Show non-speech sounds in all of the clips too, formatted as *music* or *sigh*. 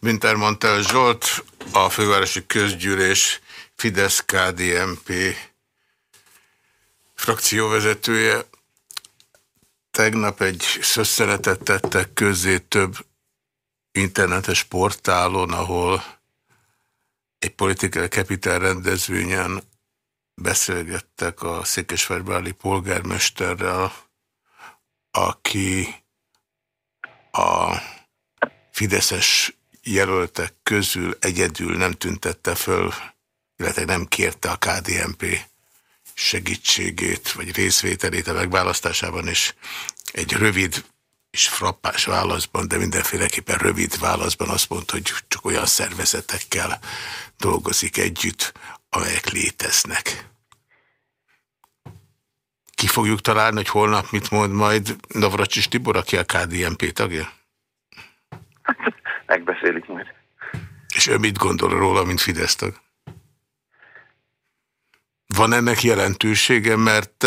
Wintermantel Zsolt, a fővárosi közgyűlés Fidesz-KDNP frakcióvezetője. Tegnap egy szösszenetet tettek közzé több internetes portálon, ahol egy politikai capital rendezvényen beszélgettek a Székesfehérvári polgármesterrel, aki a fideszes jelöltek közül egyedül nem tüntette föl, illetve nem kérte a KDNP segítségét, vagy részvételét a megválasztásában, és egy rövid és frappás válaszban, de mindenféleképpen rövid válaszban azt mondta, hogy csak olyan szervezetekkel dolgozik együtt, amelyek léteznek. Ki fogjuk találni, hogy holnap mit mond majd Navracsis Tibor, aki a KDNP tagja? *laughs* Megbeszélik majd. És ő mit gondol róla, mint Fidesz tag? Van ennek jelentősége, mert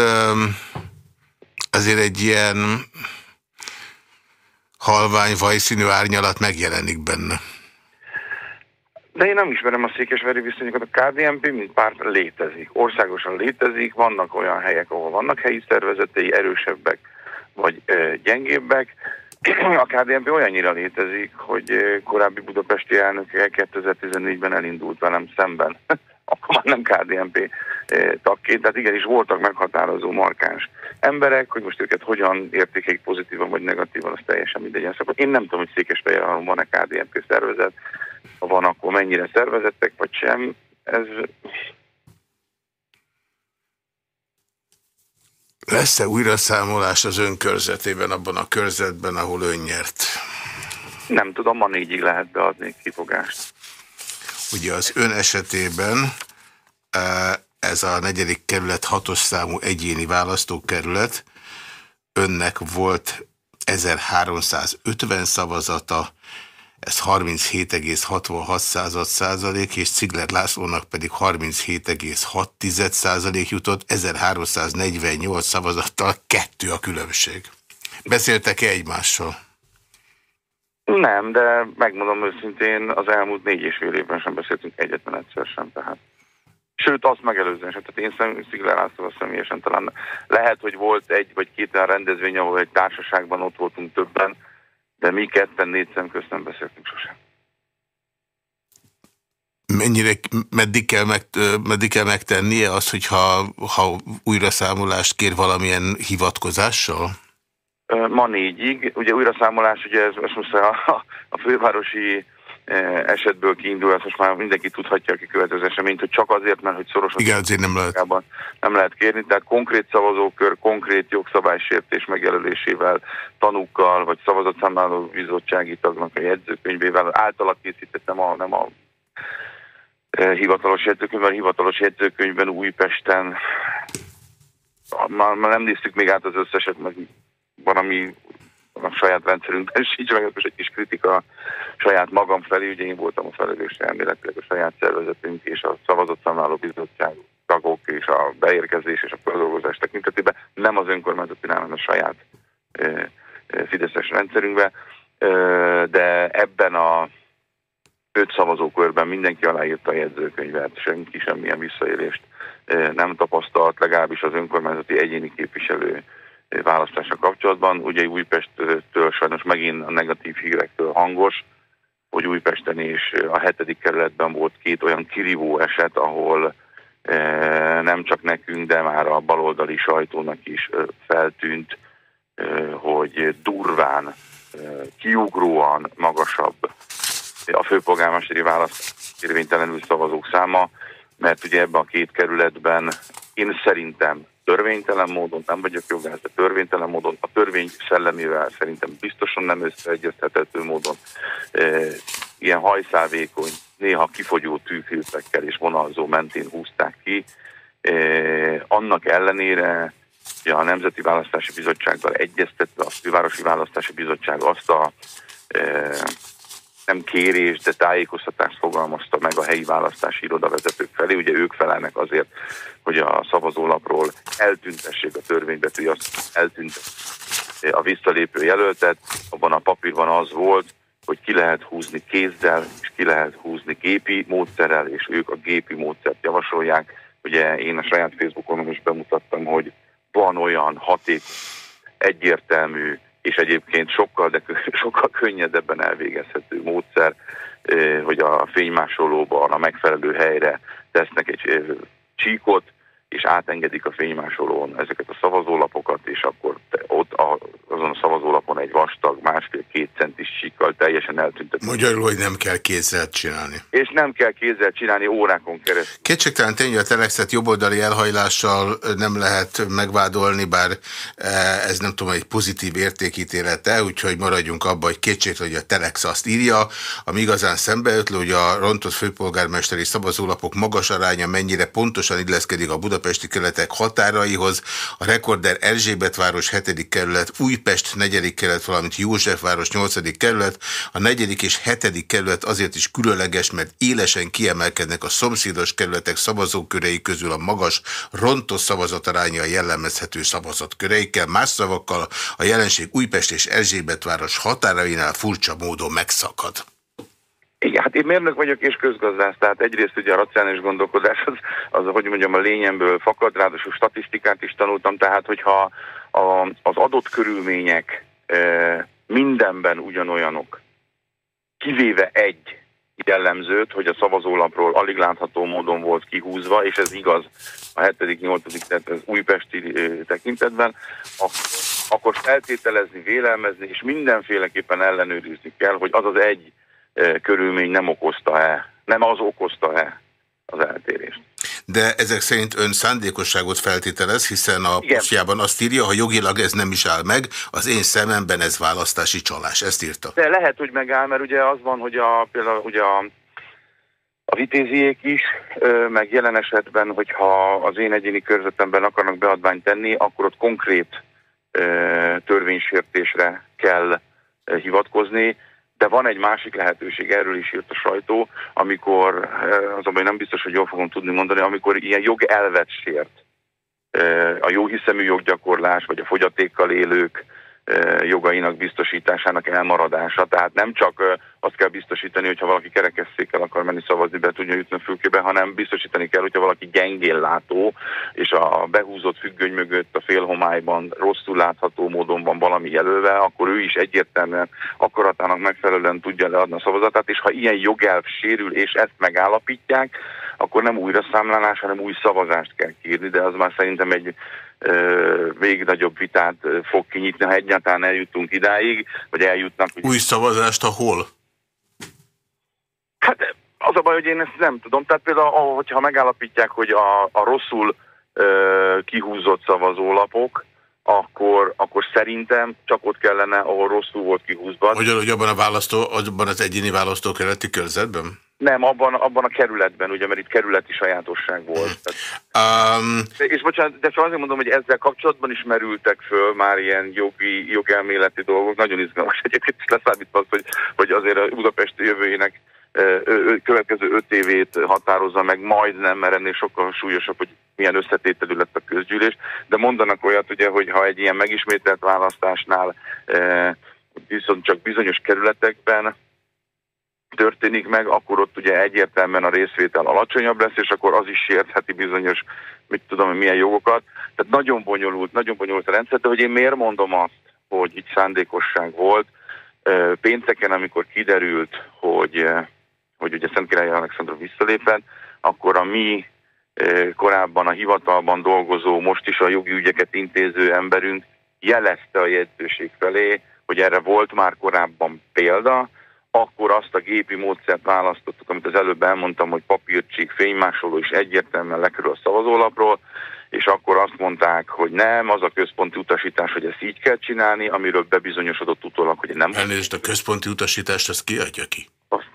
azért egy ilyen halvány, vajszínű árnyalat megjelenik benne. De én nem ismerem a székesveri viszonyokat. A KDNP, mint párt létezik. Országosan létezik, vannak olyan helyek, ahol vannak helyi szervezetei, erősebbek vagy gyengébbek. A KDNP olyannyira létezik, hogy korábbi budapesti elnöke 2014-ben elindult velem szemben. *laughs* Akkor már nem KDNP tagként, tehát igenis voltak meghatározó, markáns emberek, hogy most őket hogyan értékelik pozitívan vagy negatívan, az teljesen mindegy. Szóval én nem tudom, hogy Székesfehérváron van-e KDNP szervezet, ha van, akkor mennyire szervezettek, vagy sem. Ez... Lesz-e újra számolás az ön körzetében, abban a körzetben, ahol ön nyert? Nem tudom, ma négyig lehet beadni kifogást. Ugye az ön esetében eh, ez a negyedik kerület hatos számú egyéni választókerület, önnek volt 1350 szavazata, ez 37,66 százalék, és Cigler Lászlónak pedig 37,6 százalék jutott, 1348 szavazattal kettő a különbség. Beszéltek-e egymással? Nem, de megmondom őszintén, az elmúlt négy és fél évben sem beszéltünk egyetlen egyszer sem, tehát. Sőt, azt megelőzően sem. Tehát én szem, Szigler Lászlóval személyesen talán lehet, hogy volt egy vagy két olyan rendezvény, ahol egy társaságban ott voltunk többen, de mi ketten négy szem közt nem beszéltünk sosem. Mennyire, meddig kell, meg, meddig kell megtennie az, hogyha ha újra számolást kér valamilyen hivatkozással? Ma négyig. Ugye újra számolás, ugye ez, ez most a, a fővárosi esetből kiindul, ezt most már mindenki tudhatja, aki követő az eseményt, hogy csak azért, mert hogy szoros Igen, azért nem lehet. nem lehet kérni, tehát konkrét szavazókör, konkrét jogszabálysértés megjelölésével, tanúkkal, vagy szavazatszámláló bizottsági tagnak a jegyzőkönyvével általak készítettem, a, nem a hivatalos jegyzőkönyvben, a hivatalos jegyzőkönyvben Újpesten már, már nem néztük még át az összeset, meg van, ami a saját rendszerünkben sincs, *laughs* meg most egy kis kritika saját magam felé, ugye én voltam a felelős elméletileg a saját szervezetünk és a szavazott számláló bizottság tagok és a beérkezés és a feldolgozás tekintetében, nem az önkormányzati, hanem a saját e, e, fideszes rendszerünkbe, e, de ebben a öt szavazókörben mindenki aláírta a jegyzőkönyvet, senki semmilyen visszaélést nem tapasztalt, legalábbis az önkormányzati egyéni képviselő választása kapcsolatban. Ugye Újpesttől sajnos megint a negatív hírektől hangos, hogy Újpesten is a hetedik kerületben volt két olyan kirívó eset, ahol e, nem csak nekünk, de már a baloldali sajtónak is e, feltűnt, e, hogy durván, kiugróan magasabb a főpolgármesteri választás érvénytelenül szavazók száma, mert ugye ebben a két kerületben én szerintem törvénytelen módon, nem vagyok jogász, de törvénytelen módon, a törvény szellemével szerintem biztosan nem összeegyeztethető módon e, ilyen hajszálvékony, néha kifogyó tűfiltekkel és vonalzó mentén húzták ki. E, annak ellenére, hogy a Nemzeti Választási Bizottsággal egyeztetve, a Fővárosi Választási Bizottság azt a e, nem kérés, de tájékoztatást fogalmazta meg a helyi választási irodavezetők felé. Ugye ők felelnek azért, hogy a szavazólapról eltüntessék a törvénybetű, azt eltűnt a visszalépő jelöltet. Abban a papírban az volt, hogy ki lehet húzni kézzel, és ki lehet húzni gépi módszerrel, és ők a gépi módszert javasolják. Ugye én a saját Facebookonon is bemutattam, hogy van olyan haték, egyértelmű, és egyébként sokkal, de *laughs* sokkal könnyedebben elvégezhető módszer, hogy a fénymásolóban a megfelelő helyre tesznek egy csíkot, és átengedik a fénymásolón ezeket a szavazólapokat, és akkor ott a, azon a szavazólapon egy vastag, másfél-két centis síkkal teljesen eltüntet. Magyarul, hogy nem kell kézzel csinálni. És nem kell kézzel csinálni órákon keresztül. Kétségtelen tény, hogy a Telexet jobboldali elhajlással nem lehet megvádolni, bár ez nem tudom, egy pozitív értékítélete, úgyhogy maradjunk abban, hogy kétségtelen, hogy a Telex azt írja, ami igazán szembeötlő, hogy a rontott főpolgármesteri szavazólapok magas aránya mennyire pontosan illeszkedik a Budapest budapesti kerületek határaihoz, a rekorder Erzsébetváros 7. kerület, Újpest 4. kerület, valamint Józsefváros 8. kerület. A 4. és 7. kerület azért is különleges, mert élesen kiemelkednek a szomszédos kerületek szavazókörei közül a magas, rontos szavazataránya jellemezhető szavazatköreikkel. Más szavakkal a jelenség Újpest és Erzsébetváros határainál furcsa módon megszakad. Igen, hát én mérnök vagyok és közgazdász, tehát egyrészt ugye a racionális gondolkodás az, az hogy mondjam, a lényemből fakad, ráadásul statisztikát is tanultam, tehát hogyha a, az adott körülmények e, mindenben ugyanolyanok, kivéve egy jellemzőt, hogy a szavazólapról alig látható módon volt kihúzva, és ez igaz a 7., 8., tehát az újpesti tekintetben, akkor, akkor feltételezni, vélelmezni, és mindenféleképpen ellenőrizni kell, hogy az az egy körülmény nem okozta-e, nem az okozta-e az eltérést. De ezek szerint ön szándékosságot feltételez, hiszen a posztjában azt írja, ha jogilag ez nem is áll meg, az én szememben ez választási csalás. Ezt írta. De lehet, hogy megáll, mert ugye az van, hogy a, például ugye a, a vitéziék is, meg jelen esetben, hogyha az én egyéni körzetemben akarnak beadványt tenni, akkor ott konkrét törvénysértésre kell hivatkozni, de van egy másik lehetőség, erről is írt a sajtó, amikor, eh, azonban nem biztos, hogy jól fogom tudni mondani, amikor ilyen jogelvet sért eh, a jóhiszemű joggyakorlás, vagy a fogyatékkal élők, jogainak biztosításának elmaradása. Tehát nem csak azt kell biztosítani, hogyha valaki kerekesszékkel akar menni szavazni, be tudja jutni a fülkébe, hanem biztosítani kell, hogyha valaki gyengén látó, és a behúzott függöny mögött a félhomályban rosszul látható módon van valami jelölve, akkor ő is egyértelműen akaratának megfelelően tudja leadni a szavazatát, és ha ilyen jogelv sérül, és ezt megállapítják, akkor nem újra számlálás, hanem új szavazást kell kérni, de az már szerintem egy még nagyobb vitát fog kinyitni, ha egyáltalán eljutunk idáig, vagy eljutnak. Új szavazást a hol? Hát az a baj, hogy én ezt nem tudom. Tehát például, hogyha megállapítják, hogy a, a rosszul ö, kihúzott szavazólapok, akkor, akkor szerintem csak ott kellene, ahol rosszul volt kihúzva. Magyarul, hogy abban a választó, abban az egyéni választókerületi körzetben? Nem, abban, abban a kerületben, ugye, mert itt kerületi sajátosság volt. Um, és bocsánat, de csak azért mondom, hogy ezzel kapcsolatban is merültek föl már ilyen jogi, jogelméleti dolgok. Nagyon izgalmas *laughs* egyébként leszámítva az, hogy, hogy azért a Budapest jövőjének következő öt évét határozza meg majdnem, mert ennél sokkal súlyosabb, hogy milyen összetételű lett a közgyűlés, de mondanak olyat, ugye, hogy ha egy ilyen megismételt választásnál viszont csak bizonyos kerületekben történik meg, akkor ott ugye egyértelműen a részvétel alacsonyabb lesz, és akkor az is sértheti bizonyos, mit tudom, milyen jogokat. Tehát nagyon bonyolult, nagyon bonyolult a rendszer, de hogy én miért mondom azt, hogy itt szándékosság volt. Pénteken, amikor kiderült, hogy, hogy ugye Szent Király Alexandra visszalépett, akkor a mi korábban a hivatalban dolgozó, most is a jogi ügyeket intéző emberünk jelezte a jegyzőség felé, hogy erre volt már korábban példa, akkor azt a gépi módszert választottuk, amit az előbb elmondtam, hogy papírcsík, fénymásoló is egyértelműen lekerül a szavazólapról, és akkor azt mondták, hogy nem, az a központi utasítás, hogy ezt így kell csinálni, amiről bebizonyosodott utólag, hogy nem. Elnézést, a központi utasítást azt kiadja ki? Azt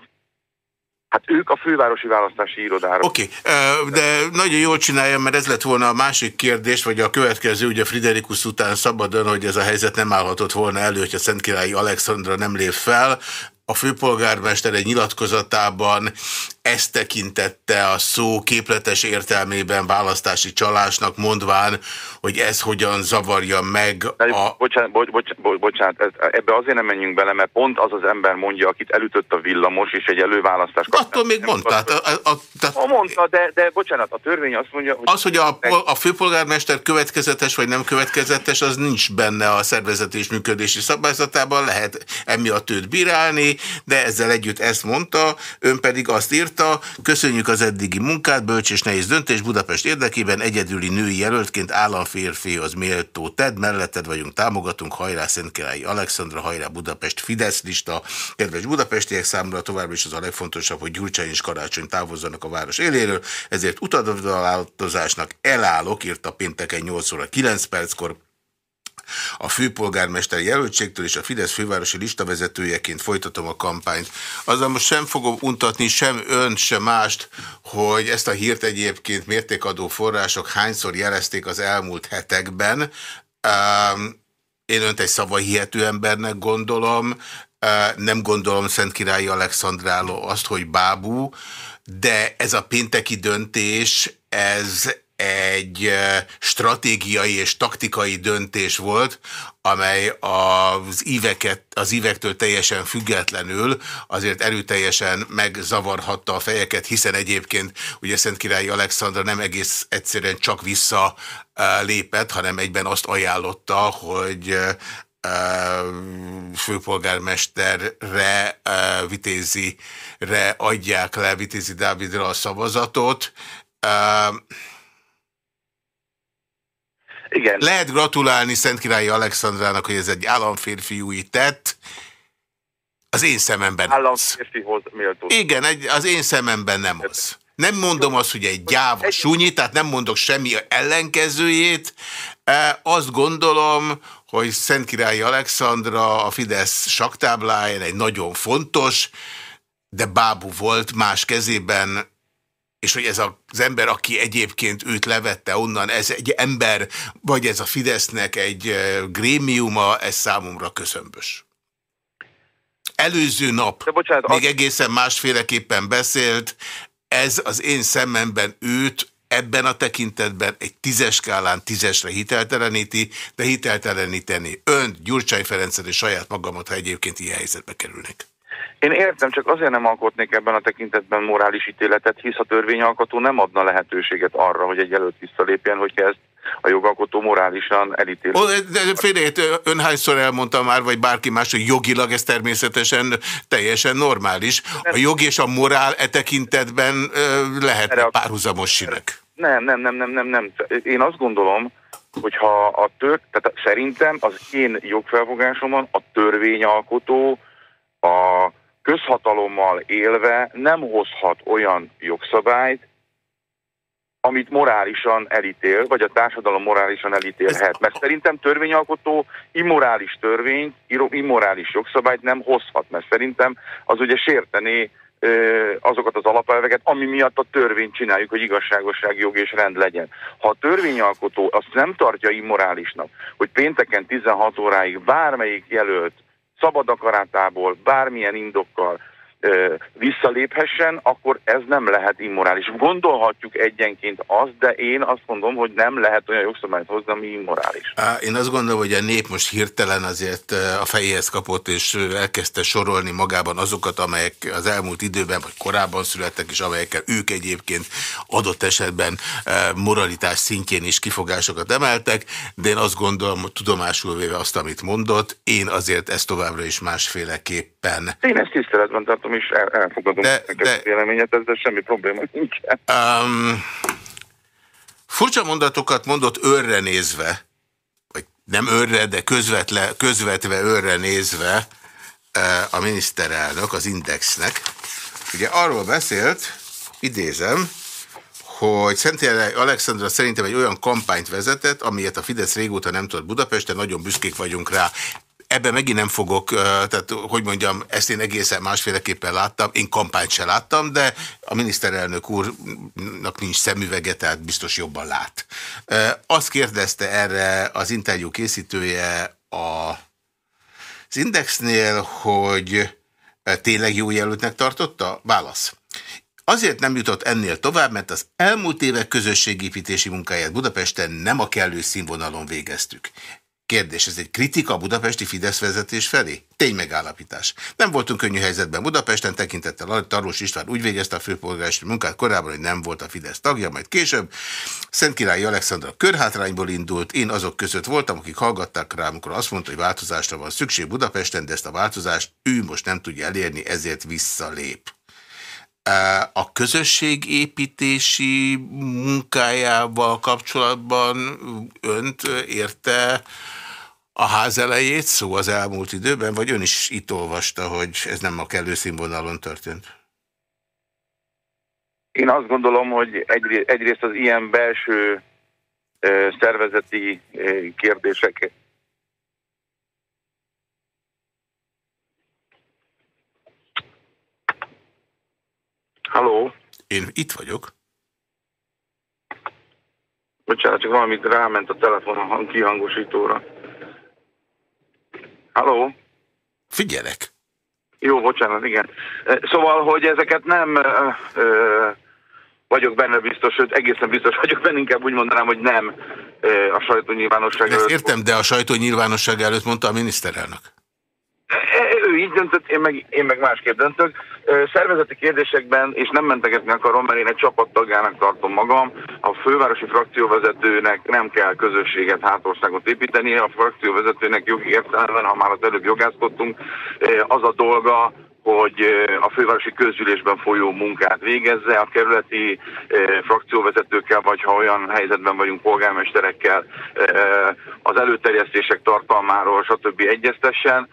Hát ők a fővárosi választási irodára. Oké, okay. de nagyon jól csinálja, mert ez lett volna a másik kérdés, vagy a következő, ugye Friderikus után szabadon, hogy ez a helyzet nem állhatott volna elő, hogyha Szentkirályi Alexandra nem lép fel a főpolgármester egy nyilatkozatában ezt tekintette a szó képletes értelmében választási csalásnak, mondván, hogy ez hogyan zavarja meg a... Bocsánat, bo bo bo bocsánat ebbe azért nem menjünk bele, mert pont az az ember mondja, akit elütött a villamos, és egy előválasztás kapta. Attól még mondta. A, a, a, a, mondta, de, de bocsánat, a törvény azt mondja, hogy... Az, hogy a, a főpolgármester következetes vagy nem következetes, az nincs benne a szervezeti és működési szabályzatában, lehet emiatt őt bírálni, de ezzel együtt ezt mondta, ön pedig azt írta, köszönjük az eddigi munkát, bölcs és nehéz döntés Budapest érdekében egyedüli női jelöltként államférfihoz méltó tedd, melletted vagyunk, támogatunk, hajrá Szentkirályi Alexandra, hajrá Budapest Fidesz lista, kedves budapestiek számra továbbra is az a legfontosabb, hogy Gyurcsány és Karácsony távozzanak a város éléről, ezért utadozásnak elállok, írta pénteken 8 óra 9 perckor, a főpolgármester jelöltségtől és a Fidesz fővárosi listavezetőjeként folytatom a kampányt. Azzal most sem fogom untatni sem ön, sem mást, hogy ezt a hírt egyébként mértékadó források hányszor jelezték az elmúlt hetekben. Én önt egy szavahihető embernek gondolom, nem gondolom Szent Királyi Alexandráló azt, hogy bábú, de ez a pénteki döntés, ez egy stratégiai és taktikai döntés volt, amely az íveket, az ívektől teljesen függetlenül azért erőteljesen megzavarhatta a fejeket, hiszen egyébként ugye Szent Királyi Alexandra nem egész egyszerűen csak vissza lépett, hanem egyben azt ajánlotta, hogy főpolgármesterre, Vitézire adják le Vitézi Dávidra a szavazatot. Igen. Lehet gratulálni Szentkirályi Alexandrának, hogy ez egy államférfiúi tett. Az én szememben Államférfihoz méltó. Igen, egy, az én szememben nem az. Nem mondom azt, hogy egy gyáva súnyi, tehát nem mondok semmi ellenkezőjét. Azt gondolom, hogy Szentkirályi Alexandra a Fidesz saktábláján egy nagyon fontos, de bábú volt más kezében, és hogy ez az ember, aki egyébként őt levette onnan, ez egy ember, vagy ez a Fidesznek egy grémiuma, ez számomra köszönbös. Előző nap bocsánat, még az... egészen másféleképpen beszélt, ez az én szememben őt ebben a tekintetben egy tízes skálán tízesre hitelteleníti, de hitelteleníteni önt, Gyurcsány Ferencet és saját magamat, ha egyébként ilyen helyzetbe kerülnek. Én értem, csak azért nem alkotnék ebben a tekintetben morális ítéletet, hisz a törvényalkotó nem adna lehetőséget arra, hogy egy előtt visszalépjen, hogyha ezt a jogalkotó morálisan elítél. Félét, ön hányszor elmondta már, vagy bárki más, hogy jogilag ez természetesen teljesen normális. A jog és a morál e tekintetben lehet párhuzamos sinek. Nem, nem, nem, nem, nem, nem. Én azt gondolom, hogyha a tör, tehát szerintem az én jogfelfogásomban a törvényalkotó a közhatalommal élve nem hozhat olyan jogszabályt, amit morálisan elítél, vagy a társadalom morálisan elítélhet. Mert szerintem törvényalkotó immorális törvényt, immorális jogszabályt nem hozhat, mert szerintem az ugye sértené azokat az alapelveket, ami miatt a törvényt csináljuk, hogy igazságosság, jog és rend legyen. Ha a törvényalkotó azt nem tartja immorálisnak, hogy pénteken 16 óráig bármelyik jelölt szabad akarátából, bármilyen indokkal visszaléphessen, akkor ez nem lehet immorális. Gondolhatjuk egyenként azt, de én azt mondom, hogy nem lehet olyan jogszabályt hozni, ami immorális. Én azt gondolom, hogy a nép most hirtelen azért a fejéhez kapott, és elkezdte sorolni magában azokat, amelyek az elmúlt időben, vagy korábban születtek, és amelyekkel ők egyébként adott esetben moralitás szintjén is kifogásokat emeltek, de én azt gondolom, hogy tudomásul véve azt, amit mondott, én azért ezt továbbra is másféleképpen. Én ezt tiszteletben tartom, is el, elfogadom de, de, véleményet, ezzel semmi probléma nincs. Um, furcsa mondatokat mondott őrre nézve, vagy nem őrre, de közvetle, közvetve őrre nézve uh, a miniszterelnök az Indexnek. Ugye arról beszélt, idézem, hogy Szentjelen Alexandra szerintem egy olyan kampányt vezetett, amilyet a Fidesz régóta nem tudott Budapesten, nagyon büszkék vagyunk rá. Ebben megint nem fogok, tehát hogy mondjam, ezt én egészen másféleképpen láttam, én kampányt se láttam, de a miniszterelnök úrnak nincs szemüvege, tehát biztos jobban lát. Azt kérdezte erre az interjú készítője a, az Indexnél, hogy tényleg jó jelöltnek tartotta? Válasz. Azért nem jutott ennél tovább, mert az elmúlt évek közösségépítési munkáját Budapesten nem a kellő színvonalon végeztük. Kérdés, ez egy kritika a budapesti Fidesz vezetés felé? Tény megállapítás. Nem voltunk könnyű helyzetben Budapesten, tekintettel Tarlós István úgy végezte a főpolgármesteri munkát korábban, hogy nem volt a Fidesz tagja, majd később. Szent Király Alexandra körhátrányból indult, én azok között voltam, akik hallgatták rá, amikor azt mondta, hogy változásra van szükség Budapesten, de ezt a változást ő most nem tudja elérni, ezért visszalép a közösségépítési munkájával kapcsolatban önt érte a ház elejét szó az elmúlt időben, vagy ön is itt olvasta, hogy ez nem a kellő színvonalon történt? Én azt gondolom, hogy egyrészt az ilyen belső szervezeti kérdések Halló? Én itt vagyok. Bocsánat, csak valamit ráment a telefon a kihangosítóra. Halló? Figyelek. Jó, bocsánat, igen. Szóval, hogy ezeket nem ö, ö, vagyok benne biztos, sőt egészen biztos vagyok benne, inkább úgy mondanám, hogy nem ö, a sajtónyilvánosság előtt. Ezt értem, de a sajtónyilvánosság előtt mondta a miniszterelnök. Így döntött, én meg, én meg másképp döntök. Szervezeti kérdésekben, és nem mentegetni akarom, mert én egy csapattagjának tartom magam, a fővárosi frakcióvezetőnek nem kell közösséget, hátországot építeni, a frakcióvezetőnek jogi értelemben, ha már az előbb jogászkodtunk, az a dolga, hogy a fővárosi közgyűlésben folyó munkát végezze, a kerületi frakcióvezetőkkel, vagy ha olyan helyzetben vagyunk polgármesterekkel, az előterjesztések tartalmáról, stb. egyeztessen.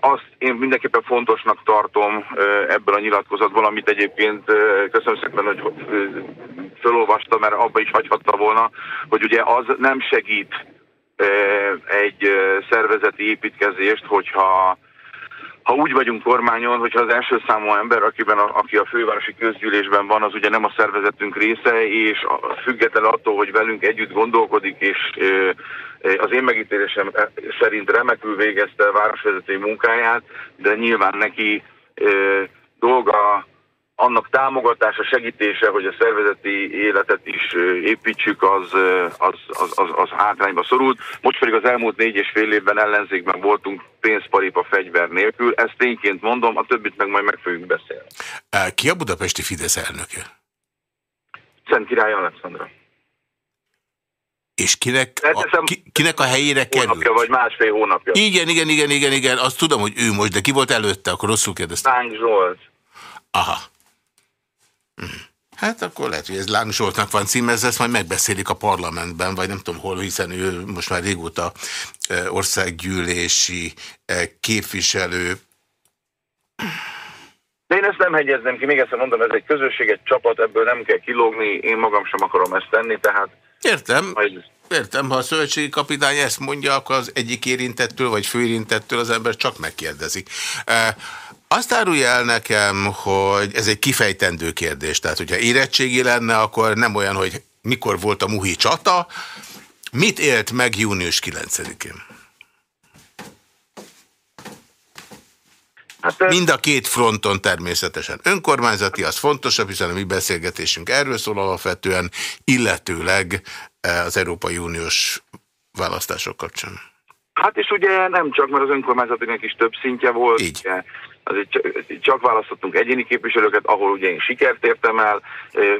Azt én mindenképpen fontosnak tartom ebből a nyilatkozatból, amit egyébként köszönöm szépen, hogy felolvasta, mert abba is hagyhatta volna, hogy ugye az nem segít egy szervezeti építkezést, hogyha ha úgy vagyunk kormányon, hogyha az első számú ember, akiben a, aki a fővárosi közgyűlésben van, az ugye nem a szervezetünk része, és független attól, hogy velünk együtt gondolkodik, és az én megítélésem szerint remekül végezte a városvezetői munkáját, de nyilván neki dolga annak támogatása, segítése, hogy a szervezeti életet is építsük, az, az, az, az, az hátrányba szorult. Most pedig az elmúlt négy és fél évben ellenzékben voltunk pénzparipa fegyver nélkül. Ezt tényként mondom, a többit meg majd meg fogjuk beszélni. Ki a budapesti Fidesz elnöke? Szent Király Alexandra. És kinek a, ki, kinek a helyére került? Hónapja vagy másfél hónapja. Igen, igen, igen, igen, igen. Azt tudom, hogy ő most, de ki volt előtte? Akkor rosszul kérdeztem. Láng Zsolt. Aha. Hát akkor lehet, hogy ez Láng Zsoltnak van címezve, ezt majd megbeszélik a parlamentben, vagy nem tudom hol, hiszen ő most már régóta országgyűlési képviselő. De én ezt nem hegyezném ki, még egyszer mondom, ez egy közösség, egy csapat, ebből nem kell kilógni, én magam sem akarom ezt tenni, tehát... Értem, majd... értem, ha a szövetségi kapitány ezt mondja, akkor az egyik érintettől, vagy főérintettől az ember csak megkérdezik. Azt árulja el nekem, hogy ez egy kifejtendő kérdés. Tehát, hogyha érettségi lenne, akkor nem olyan, hogy mikor volt a Muhi csata. Mit élt meg június 9-én? Hát, Mind a két fronton természetesen. Önkormányzati az fontosabb, hiszen a mi beszélgetésünk erről szól alapvetően, illetőleg az Európai Uniós választások kapcsán. Hát és ugye nem csak, mert az önkormányzatinak is több szintje volt. Így. Ugye, csak választottunk egyéni képviselőket, ahol ugye én sikert értem el,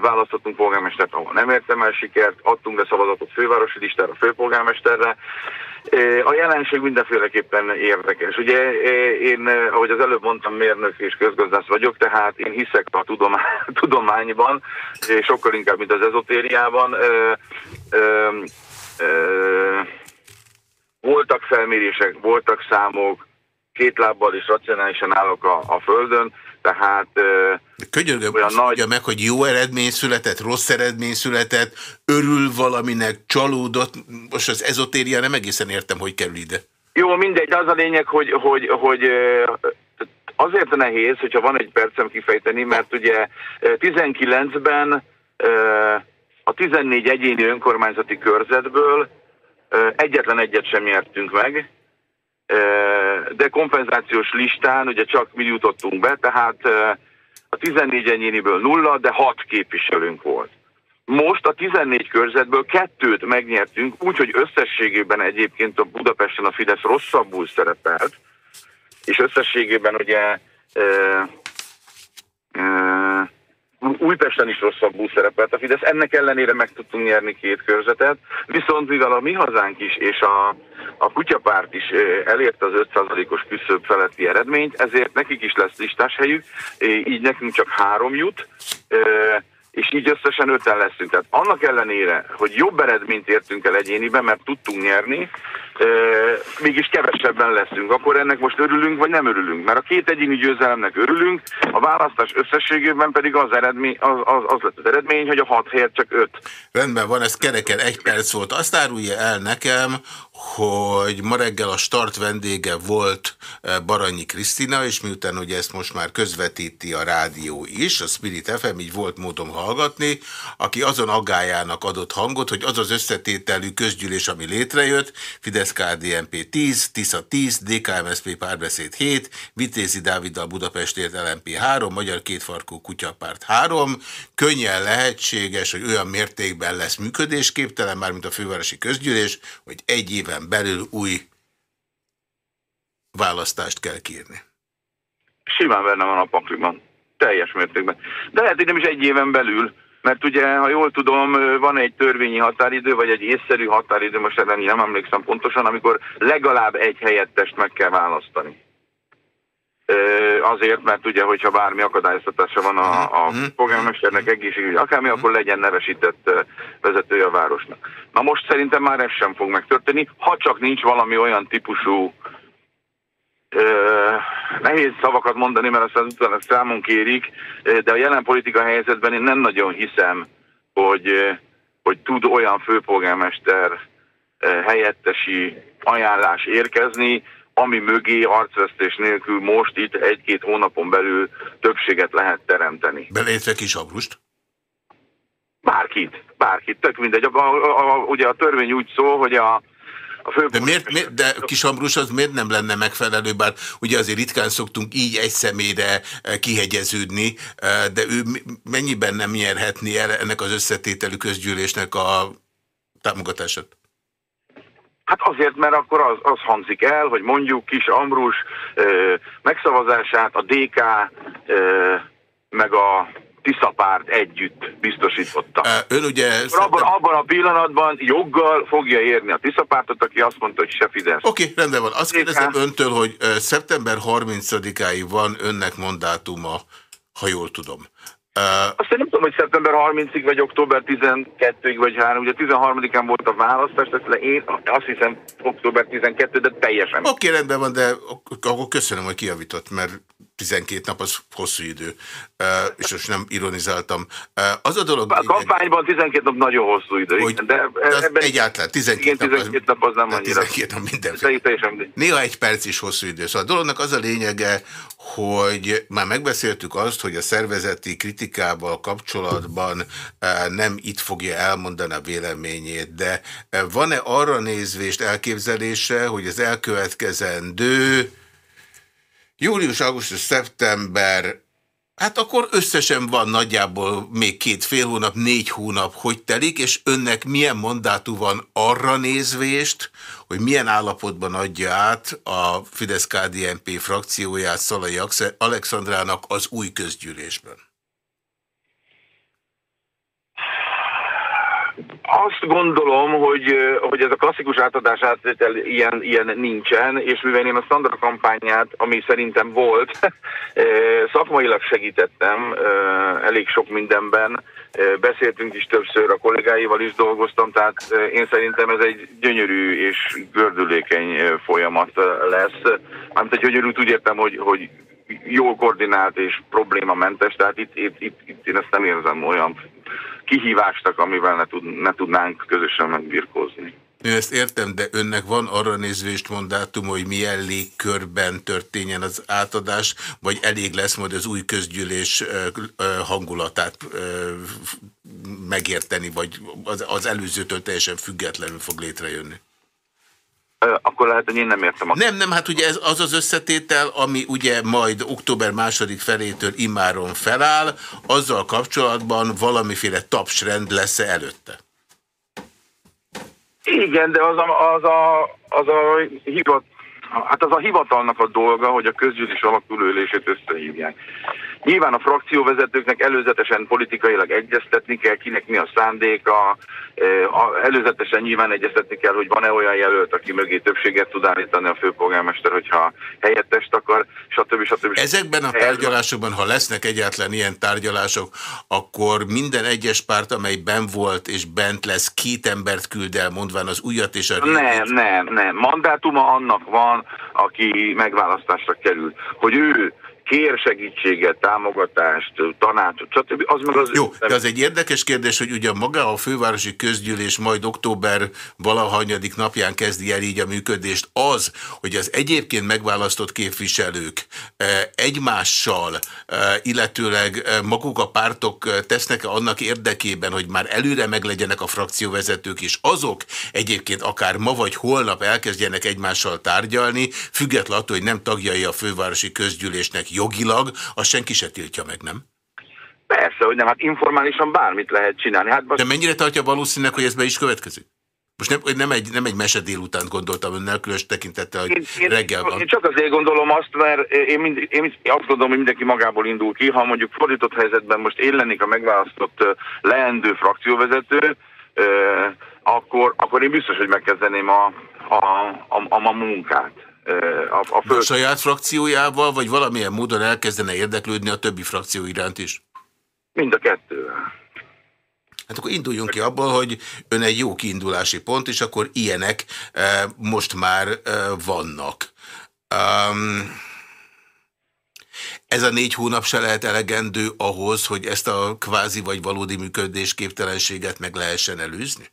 választottunk polgármestert, ahol nem értem el sikert, adtunk be szavazatot fővárosi listára, főpolgármesterre. A jelenség mindenféleképpen érdekes. Ugye én, ahogy az előbb mondtam, mérnök és közgazdász vagyok, tehát én hiszek a *laughs* tudományban, sokkal inkább, mint az ezotériában. Voltak felmérések, voltak számok, két lábbal is racionálisan állok a, a földön, tehát... De könyörgöm, azt nagy... mondja meg, hogy jó eredmény született, rossz eredmény született, örül valaminek, csalódott, most az ezotéria nem egészen értem, hogy kerül ide. Jó, mindegy, az a lényeg, hogy, hogy, hogy azért nehéz, hogyha van egy percem kifejteni, mert ugye 19-ben a 14 egyéni önkormányzati körzetből egyetlen egyet sem nyertünk meg, de kompenzációs listán ugye csak mi jutottunk be, tehát a 14 enyéniből nulla, de 6 képviselőnk volt. Most a 14 körzetből kettőt megnyertünk, úgyhogy összességében egyébként a Budapesten a Fidesz rosszabbul szerepelt, és összességében ugye Újpesten is rosszabbul szerepelt a Fidesz, ennek ellenére meg tudtunk nyerni két körzetet, viszont mivel a mi hazánk is és a, a kutyapárt is elérte az 5%-os küszöbb feletti eredményt, ezért nekik is lesz listás helyük, így nekünk csak három jut, és így összesen öten leszünk. Tehát annak ellenére, hogy jobb eredményt értünk el egyéniben, mert tudtunk nyerni, e, mégis kevesebben leszünk. Akkor ennek most örülünk, vagy nem örülünk? Mert a két egyéni győzelemnek örülünk, a választás összességében pedig az, eredmény, az, az, az lett az eredmény, hogy a hat helyet csak öt. Rendben van, ez kereken egy perc volt. Azt árulja el nekem, hogy ma reggel a start vendége volt eh, Baranyi Krisztina, és miután ugye ezt most már közvetíti a rádió is, a Spirit FM, így volt módom hallgatni, aki azon aggájának adott hangot, hogy az az összetételű közgyűlés, ami létrejött, Fidesz-KDNP 10, TISZA 10, DKMSP párbeszéd 7, Vitézi Dáviddal Budapestért LMP 3, Magyar Kétfarkú Kutyapárt 3, könnyen lehetséges, hogy olyan mértékben lesz működésképtelen, mármint a fővárosi közgyűlés, hogy egy év éven belül új választást kell kérni. Simán benne van a pakliban. Teljes mértékben. De lehet, hogy nem is egy éven belül, mert ugye, ha jól tudom, van egy törvényi határidő, vagy egy észszerű határidő, most ebben nem emlékszem pontosan, amikor legalább egy helyettest meg kell választani. Azért, mert ugye, hogyha bármi akadályoztatása van a, a mhm. polgármesternek egészségügyi, akármi, akkor legyen nevesített vezetője a városnak. Na most szerintem már ez sem fog megtörténni, ha csak nincs valami olyan típusú nehéz szavakat mondani, mert aztán utána számon kérik, de a jelen politika helyzetben én nem nagyon hiszem, hogy, hogy tud olyan főpolgármester helyettesi ajánlás érkezni, ami mögé arcvesztés nélkül most itt egy-két hónapon belül többséget lehet teremteni. Belétve kis Abrust? Bárkit, bárkit, tök mindegy. A, a, a, ugye a törvény úgy szól, hogy a, a fő... De, miért, miért, de kis Ambrus az miért nem lenne megfelelő, bár ugye azért ritkán szoktunk így egy személyre eh, kihegyeződni, eh, de ő mennyiben nem nyerhetni el ennek az összetételű közgyűlésnek a támogatását? Hát azért, mert akkor az, az hangzik el, hogy mondjuk Kis Ambrus ö, megszavazását a DK ö, meg a Tiszapárt együtt biztosította. Ön ugye... Abban, abban a pillanatban joggal fogja érni a Tiszapártot, aki azt mondta, hogy se Fidesz. Oké, okay, rendben van. Azt kérdezem öntől, hogy szeptember 30-áig van önnek mandátuma, ha jól tudom. Uh, Azt nem tudom, hogy szeptember 30-ig, vagy október 12-ig, vagy 3, ugye 13-án volt a választás, tehát én azt hiszem október 12, de teljesen. Oké, okay, rendben van, de akkor köszönöm, hogy kiavított, mert 12 nap az hosszú idő, és most nem ironizáltam. Az a dolog... A kampányban 12 nap nagyon hosszú idő, hogy, igen, de, de ebben egyáltalán 12, igen, 12 nap, az, nap az nem annyira. 12 nap mindenféle. Néha egy perc is hosszú idő. Szóval a dolognak az a lényege, hogy már megbeszéltük azt, hogy a szervezeti kritikával kapcsolatban nem itt fogja elmondani a véleményét, de van-e arra nézvést elképzelése, hogy az elkövetkezendő Július, augusztus, szeptember, hát akkor összesen van nagyjából még két fél hónap, négy hónap, hogy telik, és önnek milyen mandátú van arra nézvést, hogy milyen állapotban adja át a Fidesz-KDNP frakcióját Szalai Alexandrának az új közgyűlésben? Azt gondolom, hogy, hogy ez a klasszikus átadás átvétel ilyen, ilyen nincsen, és mivel én a standard kampányát, ami szerintem volt, *laughs* szakmailag segítettem elég sok mindenben, beszéltünk is többször, a kollégáival is dolgoztam, tehát én szerintem ez egy gyönyörű és gördülékeny folyamat lesz. Mármint egy gyönyörű, úgy értem, hogy, hogy jól koordinált és problémamentes, tehát itt, itt, itt, itt én ezt nem érzem olyan kihívásnak, amivel ne, tud, ne tudnánk közösen megbirkózni. Én ezt értem, de önnek van arra nézvést mandátum, hogy milyen légkörben történjen az átadás, vagy elég lesz majd az új közgyűlés hangulatát megérteni, vagy az előzőtől teljesen függetlenül fog létrejönni? Akkor lehet, hogy én nem értem. A... Nem, nem, hát ugye ez az az összetétel, ami ugye majd október második felétől immáron feláll, azzal kapcsolatban valamiféle tapsrend lesz -e előtte? Igen, de az a, az a, az a hivat, hát az a hivatalnak a dolga, hogy a közgyűlés alakulőülését összehívják. Nyilván a frakcióvezetőknek előzetesen politikailag egyeztetni kell, kinek mi a szándéka, előzetesen nyilván egyeztetni kell, hogy van-e olyan jelölt, aki mögé többséget tud állítani a főpolgármester, hogyha helyettest akar, stb. stb. Ezekben a tárgyalásokban, ha lesznek egyáltalán ilyen tárgyalások, akkor minden egyes párt, amely ben volt és bent lesz, két embert küld el, mondván az újat és a régit. Nem, nem, nem. Mandátuma annak van, aki megválasztásra kerül. Hogy ő kér segítséget, támogatást, tanácsot, stb. Az meg az... Jó, de az egy érdekes kérdés, hogy ugye maga a fővárosi közgyűlés majd október valahanyadik napján kezdi el így a működést. Az, hogy az egyébként megválasztott képviselők eh, egymással, eh, illetőleg eh, maguk a pártok tesznek -e annak érdekében, hogy már előre meglegyenek a frakcióvezetők, és azok egyébként akár ma vagy holnap elkezdjenek egymással tárgyalni, függetlenül attól, hogy nem tagjai a fővárosi közgyűlésnek jogilag, azt senki se tiltja meg, nem? Persze, hogy nem, hát informálisan bármit lehet csinálni. Hát most... De mennyire tartja valószínűleg, hogy ez be is következik? Most nem, nem, egy, nem egy mese délután gondoltam önnel, különös tekintettel, hogy én, én, reggel van. Én csak azért gondolom azt, mert én, mind, én azt gondolom, hogy mindenki magából indul ki. Ha mondjuk fordított helyzetben most én lennék a megválasztott leendő frakcióvezető, akkor, akkor én biztos, hogy megkezdeném a, a, a, a, a munkát. A, a, föl... a saját frakciójával, vagy valamilyen módon elkezdene érdeklődni a többi frakció iránt is? Mind a kettővel. Hát akkor induljunk ki abból, hogy ön egy jó kiindulási pont, és akkor ilyenek e, most már e, vannak. Um, ez a négy hónap se lehet elegendő ahhoz, hogy ezt a kvázi vagy valódi működés képtelenséget meg lehessen előzni?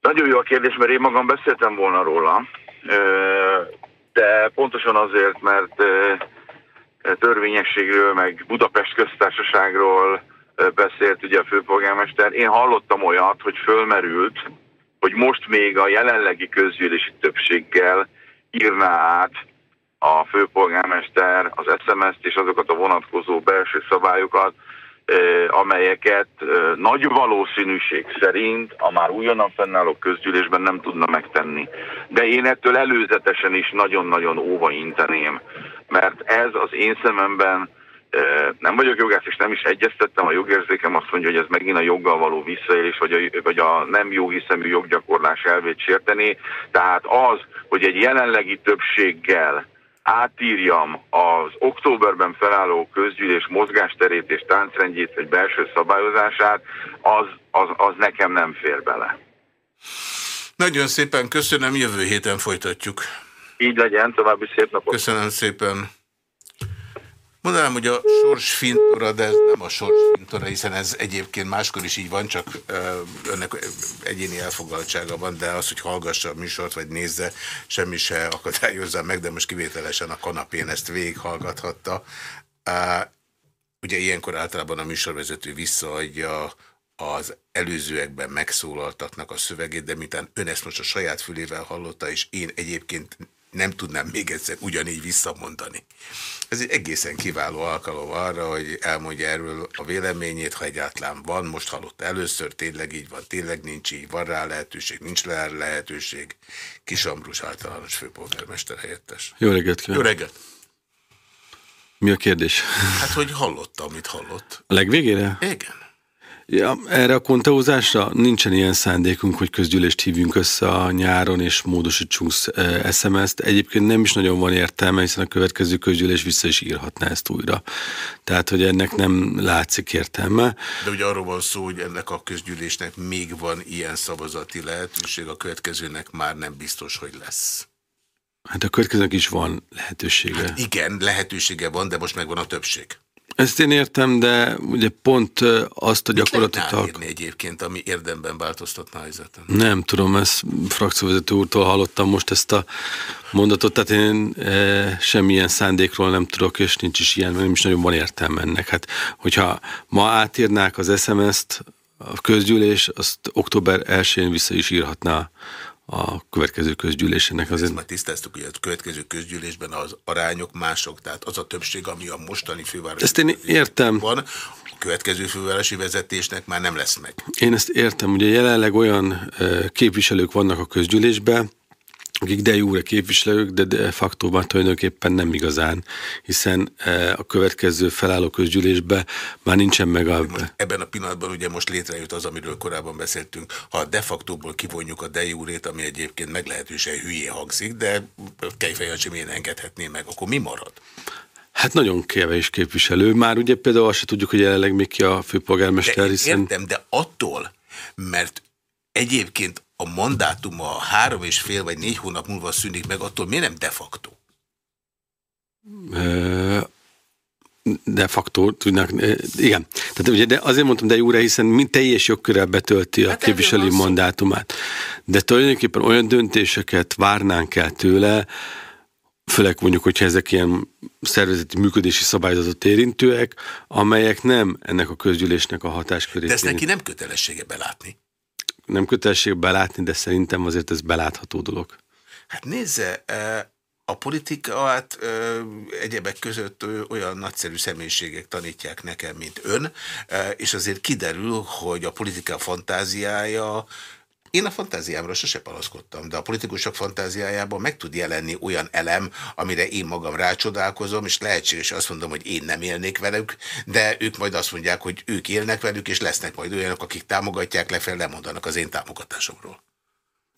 Nagyon jó a kérdés, mert én magam beszéltem volna róla de pontosan azért, mert törvényességről, meg Budapest köztársaságról beszélt ugye a főpolgármester. Én hallottam olyat, hogy fölmerült, hogy most még a jelenlegi közgyűlési többséggel írná át a főpolgármester az SMS-t és azokat a vonatkozó belső szabályokat, amelyeket nagy valószínűség szerint a már újonnan fennálló közgyűlésben nem tudna megtenni. De én ettől előzetesen is nagyon-nagyon óva inteném, mert ez az én szememben nem vagyok jogász, és nem is egyeztettem, a jogérzékem azt mondja, hogy ez megint a joggal való visszaélés, vagy a, vagy a nem jó hiszemű joggyakorlás elvét sérteni. Tehát az, hogy egy jelenlegi többséggel átírjam az októberben felálló közgyűlés mozgásterét és táncrendjét vagy belső szabályozását, az, az, az nekem nem fér bele. Nagyon szépen köszönöm, jövő héten folytatjuk. Így legyen, további szép napot. Köszönöm szépen. Mondanám, hogy a sorsfintora, de ez nem a sorsfintora, hiszen ez egyébként máskor is így van, csak önnek egyéni elfogaltsága van, de az, hogy hallgassa a műsort, vagy nézze, semmi se akadályozza meg, de most kivételesen a kanapén ezt végighallgathatta. Ugye ilyenkor általában a műsorvezető visszaadja az előzőekben megszólaltatnak a szövegét, de miután ön ezt most a saját fülével hallotta, és én egyébként nem tudnám még egyszer ugyanígy visszamondani. Ez egy egészen kiváló alkalom arra, hogy elmondja erről a véleményét, ha egyáltalán van, most hallott először, tényleg így van, tényleg nincs így, van rá lehetőség, nincs rá lehetőség. Kis Ambrus általános főpolgármester helyettes. Jó reggelt kívánok. Jó reggelt. Mi a kérdés? Hát, hogy hallotta, amit hallott. A legvégére? Igen. Ja, erre a konteózásra nincsen ilyen szándékunk, hogy közgyűlést hívjunk össze a nyáron és módosítsunk SMS-t. Egyébként nem is nagyon van értelme, hiszen a következő közgyűlés vissza is írhatná ezt újra. Tehát, hogy ennek nem látszik értelme. De ugye arról van szó, hogy ennek a közgyűlésnek még van ilyen szavazati lehetőség, a következőnek már nem biztos, hogy lesz. Hát a következőnek is van lehetősége. Hát igen, lehetősége van, de most megvan a többség. Ezt én értem, de ugye pont azt a gyakorlatilag... Mit egyébként, ami érdemben változtatna a helyzeten? Nem tudom, ezt frakcióvezető úrtól hallottam most ezt a mondatot, tehát én e, semmilyen szándékról nem tudok, és nincs is ilyen, nem is nagyon van értelme ennek. Hát, hogyha ma átírnák az SMS-t, a közgyűlés, azt október 1-én vissza is írhatná a következő közgyűlésének. Azért... Ezt már tisztáztuk, hogy a következő közgyűlésben az arányok mások, tehát az a többség, ami a mostani fővárosi Ezt én értem. van, a következő fővárosi vezetésnek már nem lesz meg. Én ezt értem, ugye jelenleg olyan képviselők vannak a közgyűlésben, akik de jóra képviselők, de de facto tulajdonképpen nem igazán, hiszen e, a következő felálló közgyűlésbe már nincsen meg a... Ebben a pillanatban ugye most létrejött az, amiről korábban beszéltünk, ha de factóból kivonjuk a de júrét, ami egyébként meglehetősen hülyé hangzik, de Kejfejancsi miért engedhetné meg, akkor mi marad? Hát nagyon kevés képviselő. Már ugye például azt se tudjuk, hogy jelenleg még ki a főpolgármester, de hiszen... Értem, de attól, mert egyébként a mandátuma három és fél vagy négy hónap múlva szűnik meg, attól miért nem de facto? De facto tudnak, igen. Tehát ugye de azért mondtam de jóra, hiszen mind teljes jogkörrel betölti a hát képviselői mandátumát. De tulajdonképpen olyan döntéseket várnánk el tőle, főleg mondjuk, hogyha ezek ilyen szervezeti működési szabályzatot érintőek, amelyek nem ennek a közgyűlésnek a hatáskörét. De ezt neki nem kötelessége belátni nem kötelesség belátni, de szerintem azért ez belátható dolog. Hát nézze, a politikát egyebek között olyan nagyszerű személyiségek tanítják nekem, mint ön, és azért kiderül, hogy a politika fantáziája én a fantáziámra sose palaszkodtam, de a politikusok fantáziájában meg tud jelenni olyan elem, amire én magam rácsodálkozom, és lehetséges azt mondom, hogy én nem élnék velük, de ők majd azt mondják, hogy ők élnek velük, és lesznek majd olyanok, akik támogatják, lefelé lemondanak az én támogatásomról.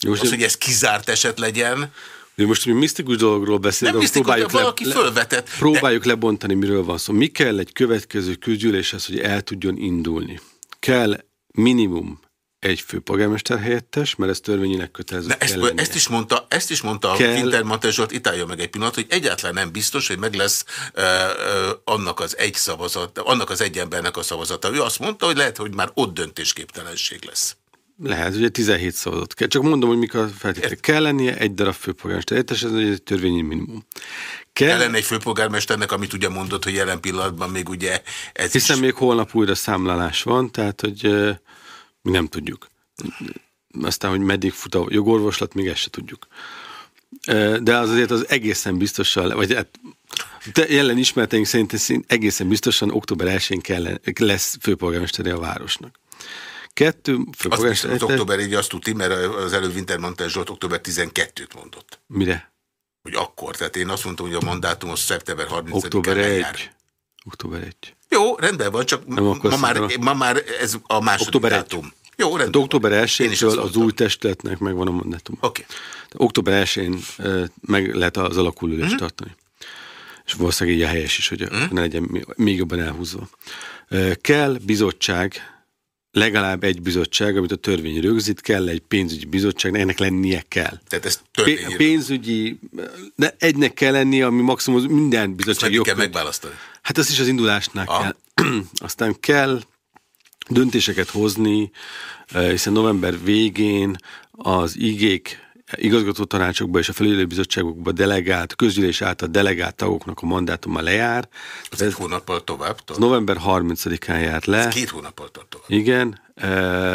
Most az, hogy ez kizárt eset legyen, de most mi misztikus dologról beszélünk, nem próbáljuk, le, valaki fölvetett, próbáljuk de... lebontani, miről van szó. Mi kell egy következő közgyűléshez, hogy el tudjon indulni? Kell minimum egy főpolgármester helyettes, mert ez törvényileg kötelező. De ezt, ezt, is mondta, ezt is mondta kell. a Wintermantel Zsolt, itt állja meg egy pillanat, hogy egyáltalán nem biztos, hogy meg lesz uh, uh, annak az egy szavazat, annak az egy embernek a szavazata. Ő azt mondta, hogy lehet, hogy már ott döntésképtelenség lesz. Lehet, ugye 17 szavazat kell. Csak mondom, hogy mik a feltételek. Kell lennie egy darab főpolgármester helyettes, ez egy törvényi minimum. Kell, lenni egy főpolgármesternek, amit ugye mondott, hogy jelen pillanatban még ugye ez Hiszen is... még holnap újra számlálás van, tehát hogy mi nem tudjuk. Aztán, hogy meddig fut a jogorvoslat, még ezt se tudjuk. De az azért az egészen biztosan, vagy hát jelen ismereteink szerint egészen biztosan október 1-én kell, lesz főpolgármestere a városnak. Kettő főpolgármester... Az október így azt tudti, mert az előbb Wintermantel Zsolt október 12-t mondott. Mire? Hogy akkor. Tehát én azt mondtam, hogy a mandátum az szeptember 30-án Október 1. Október 1. Jó, rendben van, csak ma már, ma már ez a második október dátum. 1. Jó, rendben. De október 1-től az új testületnek megvan a mandátum. Oké. Okay. Október 1-én meg lehet az alakulülést mhm. -huh. tartani. És valószínűleg így a helyes is, hogy mhm. -huh. ne legyen még jobban elhúzva. Kell bizottság, legalább egy bizottság, amit a törvény rögzít, kell egy pénzügyi bizottság, ennek lennie kell. Tehát ez törvény. Pénzügyi, de egynek kell lennie, ami maximum minden bizottság jobb. kell megválasztani. Hát azt is az indulásnál ah. kell. *clears throat* Aztán kell döntéseket hozni, eh, hiszen november végén az igék igazgató tanácsokba és a felügyelőbizottságokba delegált, közgyűlés által delegált tagoknak a mandátuma lejár. Ez egy hónappal tovább tart? November 30-án járt le. Ez két hónappal tart tovább. Igen, eh,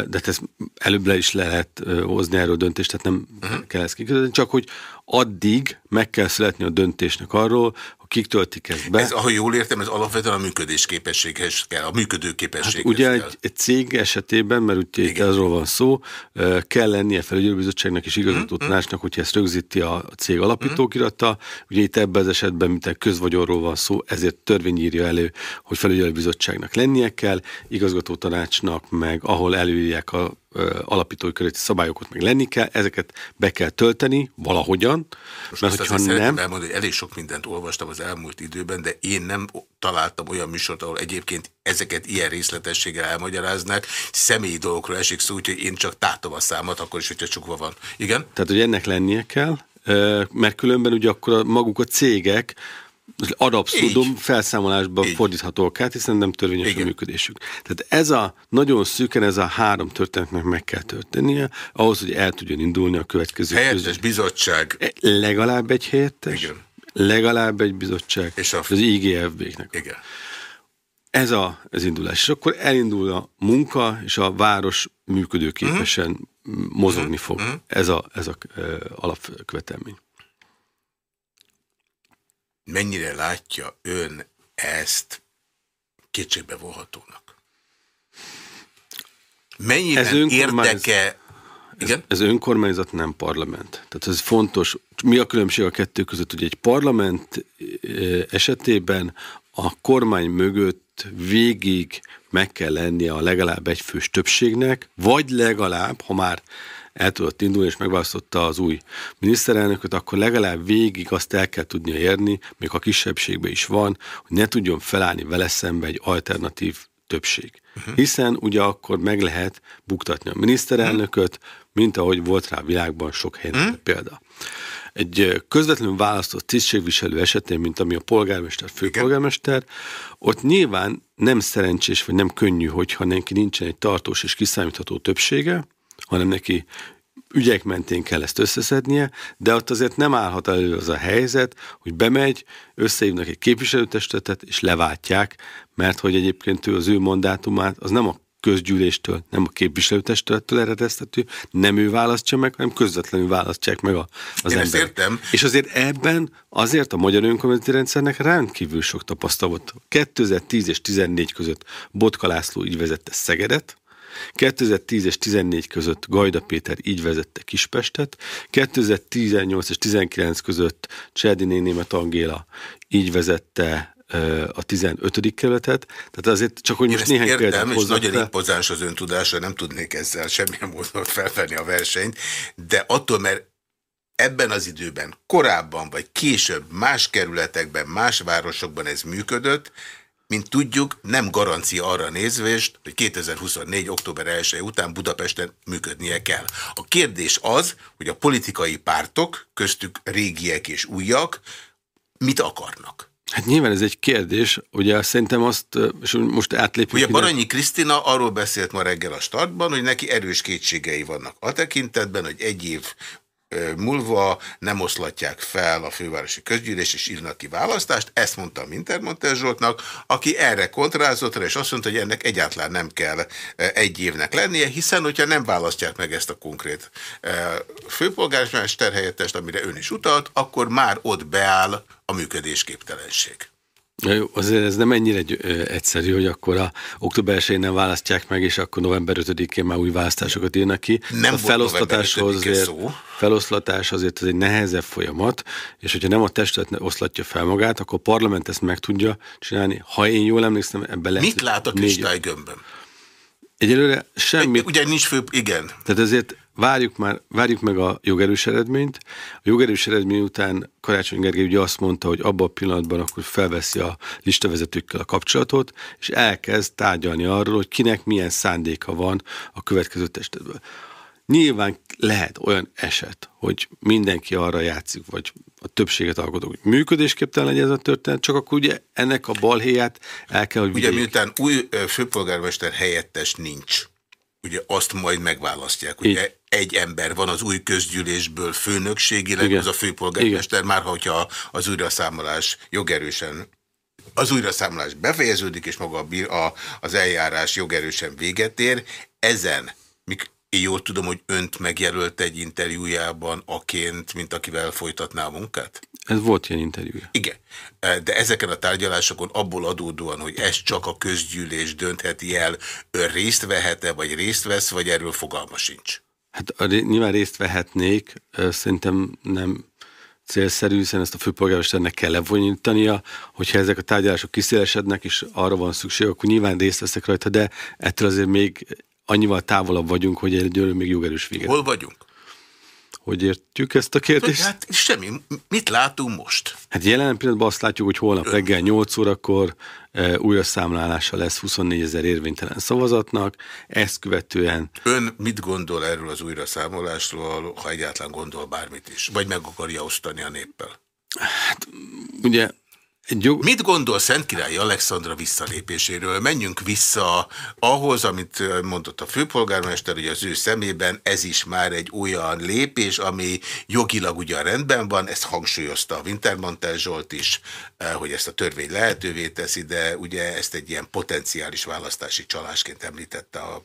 de hát ez előbb le is lehet eh, hozni erről döntést, tehát nem uh-huh. kell ezt kiközölni, csak hogy addig meg kell születni a döntésnek arról, kik töltik ezt be. Ez, ahogy jól értem, ez alapvetően a működésképességhez kell, a működőképességhez hát ugye kell. Egy, egy cég esetében, mert ugye itt azról van szó, kell lennie felügyelőbizottságnak és igazgató mm, tanácsnak, hogyha ezt rögzíti a cég alapítókirata. Ugye itt ebben az esetben, mint közvagyonról van szó, ezért törvény írja elő, hogy felügyelőbizottságnak lennie kell, igazgató tanácsnak meg, ahol előírják a alapítói körötti szabályokat meg lenni kell, ezeket be kell tölteni valahogyan, Most mert hogyha nem... Elmondani, hogy elég sok mindent olvastam az elmúlt időben, de én nem találtam olyan műsort, ahol egyébként ezeket ilyen részletességgel elmagyaráznak, személyi dolgokról esik szó, úgyhogy én csak tátom a számat, akkor is, hogyha csukva van. Igen? Tehát, hogy ennek lennie kell, mert különben ugye akkor maguk a cégek ad abszurdum felszámolásba Így. fordíthatók át, hiszen nem törvényes Igen. a működésük. Tehát ez a nagyon szűken, ez a három történetnek meg kell történnie, ahhoz, hogy el tudjon indulni a következő Helyettes közül. bizottság. E, legalább egy helyettes. Igen. Legalább egy bizottság. És a... az IGFB-nek. Igen. Ez a, az indulás. És akkor elindul a munka, és a város működőképesen uh-huh. mozogni fog. Uh-huh. Ez a, ez a uh, alapkövetelmény. Mennyire látja ön ezt kétségbe vonhatónak? Mennyiben ez érdeke... Igen? Ez, önkormányzat, nem parlament. Tehát ez fontos. Mi a különbség a kettő között, hogy egy parlament esetében a kormány mögött végig meg kell lennie a legalább egy fős többségnek, vagy legalább, ha már el tudott indulni és megválasztotta az új miniszterelnököt, akkor legalább végig azt el kell tudnia érni, még ha kisebbségben is van, hogy ne tudjon felállni vele szembe egy alternatív többség. Uh-huh. Hiszen ugye akkor meg lehet buktatni a miniszterelnököt, mint ahogy volt rá a világban sok helyen uh-huh. példa. Egy közvetlenül választott tisztségviselő esetén, mint ami a polgármester, főpolgármester, ott nyilván nem szerencsés, vagy nem könnyű, hogyha neki nincsen egy tartós és kiszámítható többsége, hanem neki ügyek mentén kell ezt összeszednie, de ott azért nem állhat elő az a helyzet, hogy bemegy, összehívnak egy képviselőtestetet, és leváltják, mert hogy egyébként ő az ő mandátumát, az nem a közgyűléstől, nem a képviselőtestülettől eredeztető, nem ő választja meg, hanem közvetlenül választják meg a, az ember. értem. És azért ebben azért a magyar önkormányzati rendszernek rendkívül sok tapasztalat. 2010 és 14 között Botka László így vezette Szegedet, 2010 és 14 között Gajda Péter így vezette Kispestet, 2018 és 19 között Cserdiné Német Angéla így vezette a 15. kerületet, tehát azért csak, hogy Én most néhány értem, és nagyon impozáns az öntudása, nem tudnék ezzel semmilyen módon felvenni a versenyt, de attól, mert ebben az időben, korábban vagy később más kerületekben, más városokban ez működött, mint tudjuk, nem garancia arra nézvést, hogy 2024. október 1 után Budapesten működnie kell. A kérdés az, hogy a politikai pártok, köztük régiek és újak, mit akarnak? Hát nyilván ez egy kérdés, ugye szerintem azt, és most átlépjük... Ugye Baranyi Krisztina arról beszélt ma reggel a startban, hogy neki erős kétségei vannak a tekintetben, hogy egy év múlva nem oszlatják fel a fővárosi közgyűlés, és írnak ki választást. Ezt mondta Mintermonter Zsoltnak, aki erre kontrázott rá, és azt mondta, hogy ennek egyáltalán nem kell egy évnek lennie, hiszen hogyha nem választják meg ezt a konkrét főpolgármester helyettest, amire ön is utalt, akkor már ott beáll a működésképtelenség. Ja, jó, azért ez nem ennyire egyszerű, hogy akkor a október 1 nem választják meg, és akkor november 5-én már új választásokat írnak ki. Nem a felosztatáshoz azért, szó. feloszlatás azért ez egy nehezebb folyamat, és hogyha nem a testület oszlatja fel magát, akkor a parlament ezt meg tudja csinálni. Ha én jól emlékszem, ebben lehet... Mit lát a kristálygömbben? Egyelőre semmi. Ugye nincs fő, igen. Tehát ezért várjuk, már, várjuk meg a jogerős eredményt. A jogerős eredmény után Karácsony Gergely ugye azt mondta, hogy abban a pillanatban akkor felveszi a listavezetőkkel a kapcsolatot, és elkezd tárgyalni arról, hogy kinek milyen szándéka van a következő testetből. Nyilván lehet olyan eset, hogy mindenki arra játszik, vagy a többséget alkotok, hogy működésképtelen legyen ez a történet, csak akkor ugye ennek a balhéját el kell, hogy Ugye miután új főpolgármester helyettes nincs, ugye azt majd megválasztják. Ugye. Egy ember van az új közgyűlésből főnökségileg, Igen. az a főpolgármester, Igen. már hogyha az újraszámolás jogerősen az újraszámolás befejeződik, és maga a, az eljárás jogerősen véget ér. Ezen, mik, én jól tudom, hogy önt megjelölt egy interjújában aként, mint akivel folytatná a munkát? Ez volt ilyen interjú. Igen, de ezeken a tárgyalásokon abból adódóan, hogy ez csak a közgyűlés döntheti el, ön részt vehet-e, vagy részt vesz, vagy erről fogalma sincs? Hát nyilván részt vehetnék, szerintem nem célszerű, hiszen ezt a főpolgármesternek kell levonyítania, hogyha ezek a tárgyalások kiszélesednek, és arra van szükség, akkor nyilván részt veszek rajta, de ettől azért még annyival távolabb vagyunk, hogy egyelőre még jogerős véget. Hol vagyunk? Hogy értjük ezt a kérdést? Hát semmi. Mit látunk most? Hát jelen pillanatban azt látjuk, hogy holnap reggel 8 órakor e, újra számlálása lesz 24 ezer érvénytelen szavazatnak, ezt követően... Ön mit gondol erről az újra számolásról, ha egyáltalán gondol bármit is? Vagy meg akarja osztani a néppel? Hát ugye Jó... Mit gondol Király Alexandra visszalépéséről? Menjünk vissza ahhoz, amit mondott a főpolgármester, hogy az ő szemében ez is már egy olyan lépés, ami jogilag ugyan rendben van, ezt hangsúlyozta a Wintermantel Zsolt is, hogy ezt a törvény lehetővé teszi, de ugye ezt egy ilyen potenciális választási csalásként említette a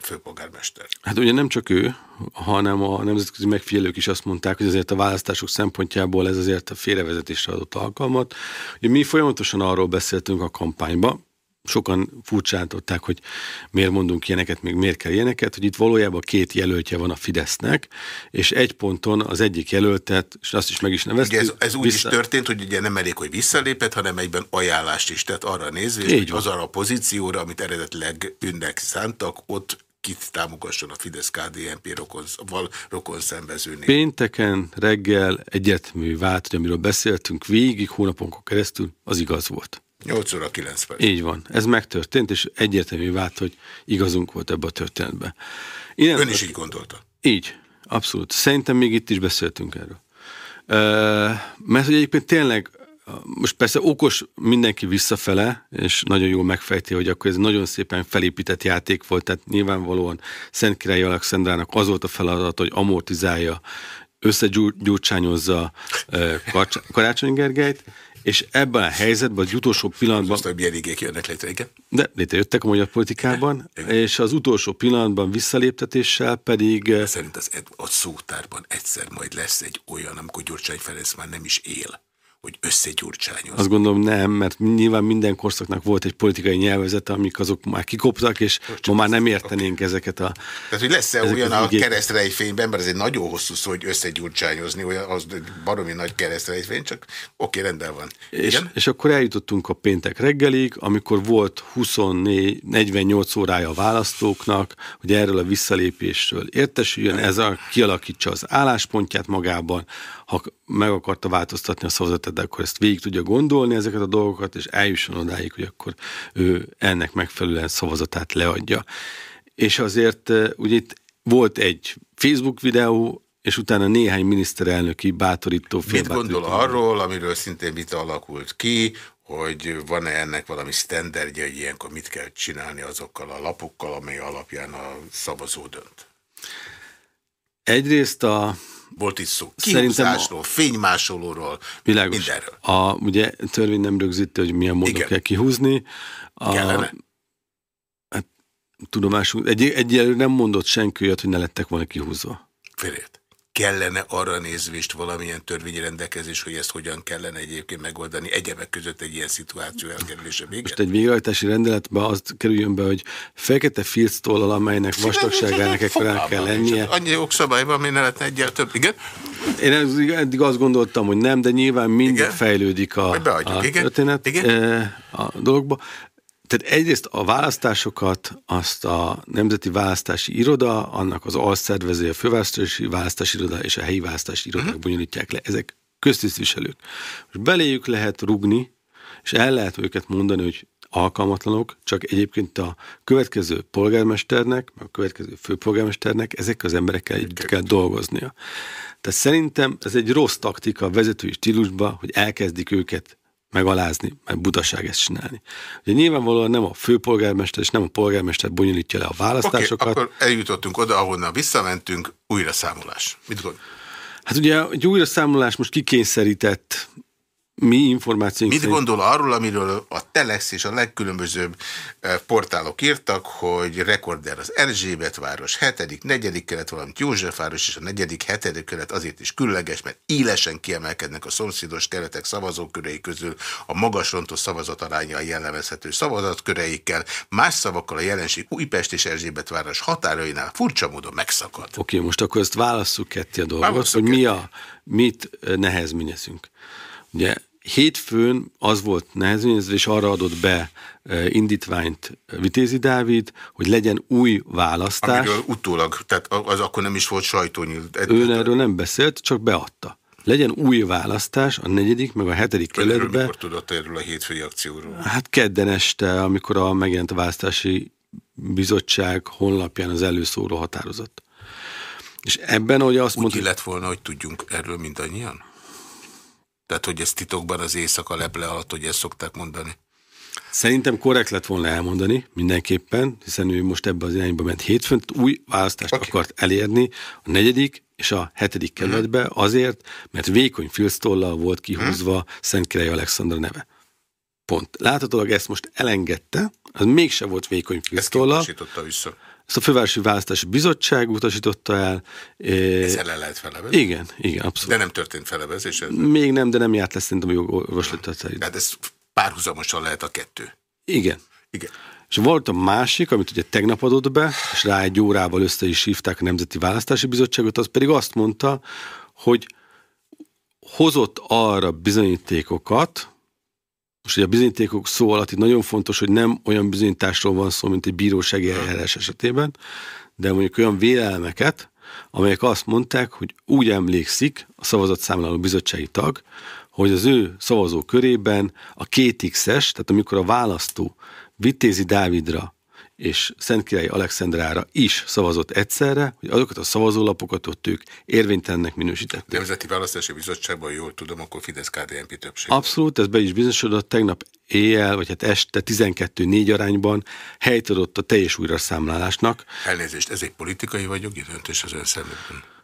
főpolgármester. Hát ugye nem csak ő, hanem a nemzetközi megfigyelők is azt mondták, hogy azért a választások szempontjából ez azért a félrevezetésre adott alkalmat. Ugye mi folyamatosan arról beszéltünk a kampányban, sokan furcsáltották, hogy miért mondunk ilyeneket, még miért kell ilyeneket, hogy itt valójában két jelöltje van a Fidesznek, és egy ponton az egyik jelöltet, és azt is meg is neveztük. Ugye ez, ez úgy vissza... is történt, hogy ugye nem elég, hogy visszalépett, hanem egyben ajánlást is tett arra nézve, hogy az arra a pozícióra, amit eredetileg önnek szántak, ott kit támogasson a Fidesz-KDNP rokon, rokon szembezőnél. Pénteken reggel egyetmű vált, hogy amiről beszéltünk végig hónaponkon keresztül, az igaz volt. 8 óra 9 perc. Így van. Ez megtörtént, és egyértelmű vált, hogy igazunk volt ebbe a történetbe. Én Ön is így gondolta? Így, abszolút. Szerintem még itt is beszéltünk erről. Uh, mert hogy egyébként tényleg most persze okos mindenki visszafele, és nagyon jól megfejti, hogy akkor ez nagyon szépen felépített játék volt, tehát nyilvánvalóan Szent Király Alexandrának az volt a feladat, hogy amortizálja, összegyurcsányozza Karácsony Gergelyt, és ebben a helyzetben az utolsó pillanatban... Azt, hogy milyen igék jönnek létre, igen? De létrejöttek a magyar politikában, igen. és az utolsó pillanatban visszaléptetéssel pedig... Szerint az, a szótárban egyszer majd lesz egy olyan, amikor Gyurcsány Ferenc már nem is él hogy összegyurcsányoz. Azt gondolom nem, mert nyilván minden korszaknak volt egy politikai nyelvezete, amik azok már kikoptak, és Csak ma már nem értenénk okay. ezeket a... Tehát, hogy lesz-e olyan a keresztrejfényben, mert ez egy nagyon hosszú szó, hogy összegyurcsányozni, olyan, az baromi nagy keresztrejfény, csak oké, okay, rendben van. És, és akkor eljutottunk a péntek reggelig, amikor volt 24, 48 órája a választóknak, hogy erről a visszalépésről értesüljön, ez a, kialakítsa az álláspontját magában, ha meg akarta változtatni a szavazatát, akkor ezt végig tudja gondolni ezeket a dolgokat, és eljusson odáig, hogy akkor ő ennek megfelelően szavazatát leadja. És azért ugye itt volt egy Facebook videó, és utána néhány miniszterelnöki bátorító. Mit gondol arról, amiről szintén vita alakult ki, hogy van-e ennek valami sztenderdje, hogy ilyenkor mit kell csinálni azokkal a lapokkal, amely alapján a szavazó dönt? Egyrészt a volt itt szó. Kihúzásról, fénymásolóról, világos. mindenről. A, ugye törvény nem rögzíti, hogy milyen módon Igen. kell kihúzni. A, Kellene? Hát, tudomásunk, egy, egyelőre nem mondott senki olyat, hogy ne lettek volna kihúzva. Félért kellene arra nézvést valamilyen törvényi rendelkezés, hogy ezt hogyan kellene egyébként megoldani egyebek között egy ilyen szituáció elkerülése véget? Most egy végrehajtási rendeletben azt kerüljön be, hogy fekete filctollal, amelynek vastagságának ekkorán kell lennie. Annyi jogszabály van, mi ne lehetne egyel több, igen? Én eddig azt gondoltam, hogy nem, de nyilván mindig igen? fejlődik a, a igen? történet igen? Eh, a dologba. Tehát egyrészt a választásokat azt a Nemzeti Választási Iroda, annak az alszervezője, a Főválasztási Választási Iroda és a Helyi Választási Irodák uh-huh. bonyolítják le. Ezek köztisztviselők. Most beléjük lehet rugni, és el lehet őket mondani, hogy alkalmatlanok, csak egyébként a következő polgármesternek, a következő főpolgármesternek ezek az emberekkel együtt kell dolgoznia. Tehát szerintem ez egy rossz taktika a vezetői stílusba, hogy elkezdik őket megalázni, mert butaság ezt csinálni. Ugye nyilvánvalóan nem a főpolgármester és nem a polgármester bonyolítja le a választásokat. Okay, akkor eljutottunk oda, ahonnan visszamentünk, újra számolás. Mit gondol? Hát ugye egy újra számolás most kikényszerített mi információink Mit szerint... gondol arról, amiről a Telex és a legkülönbözőbb eh, portálok írtak, hogy rekorder az Erzsébet város, hetedik, negyedik kelet, valamint Józsefváros és a negyedik, hetedik kelet azért is különleges, mert élesen kiemelkednek a szomszédos keretek szavazókörei közül a magas rontos szavazataránya jellemezhető szavazatköreikkel, más szavakkal a jelenség Újpest és Erzsébet város határainál furcsa módon megszakad. Oké, okay, most akkor ezt válasszuk ketté a dolgot, válasszuk hogy mi a, mit eh, nehezményezünk. Ugye Hétfőn az volt nehezményezve, és arra adott be indítványt Vitézi Dávid, hogy legyen új választás. Amiről utólag, tehát az akkor nem is volt sajtónyílt. Ő erről nem beszélt, csak beadta. Legyen új választás a negyedik, meg a hetedik kerületbe. Mikor tudott erről a hétfői akcióról? Hát kedden este, amikor a megjelent a választási bizottság honlapján az előszóró határozott. És ebben, hogy azt mondta... Úgy lett volna, hogy tudjunk erről mindannyian? Tehát, hogy ez titokban az éjszaka leple alatt, hogy ezt szokták mondani. Szerintem korrekt lett volna elmondani mindenképpen, hiszen ő most ebbe az irányba ment hétfőn, új választást okay. akart elérni a negyedik és a hetedik mhm. kerületbe azért, mert vékony filztollal volt kihúzva uh-huh. Szent Király Alexandra neve. Pont. Láthatólag ezt most elengedte, az mégse volt vékony filztollal. Ezt vissza. Ezt a Fővárosi Választási Bizottság utasította el. Ez el lehet felebezni? Igen, igen, abszolút. De nem történt felebezés? Ez Még nem, de nem járt lesz szerintem a jogorvoslat. Tehát ez párhuzamosan lehet a kettő. Igen. Igen. És volt a másik, amit ugye tegnap adott be, és rá egy órával össze is hívták a Nemzeti Választási Bizottságot, az pedig azt mondta, hogy hozott arra bizonyítékokat, most ugye a bizonyítékok szó alatt itt nagyon fontos, hogy nem olyan bizonyításról van szó, mint egy bírósági eljárás esetében, de mondjuk olyan vélelmeket, amelyek azt mondták, hogy úgy emlékszik a szavazatszámláló bizottsági tag, hogy az ő szavazó körében a két X-es, tehát amikor a választó Vitézi Dávidra és Szentkirály Alexandrára is szavazott egyszerre, hogy azokat a szavazólapokat ott ők érvénytelennek minősítették. Nemzeti Választási Bizottságban jól tudom, akkor Fidesz-KDNP többség. Abszolút, ez be is bizonyosodott. Tegnap éjjel, vagy hát este 12-4 arányban helyt adott a teljes újraszámlálásnak. Elnézést, ez egy politikai vagy jogi döntés az ön szemében?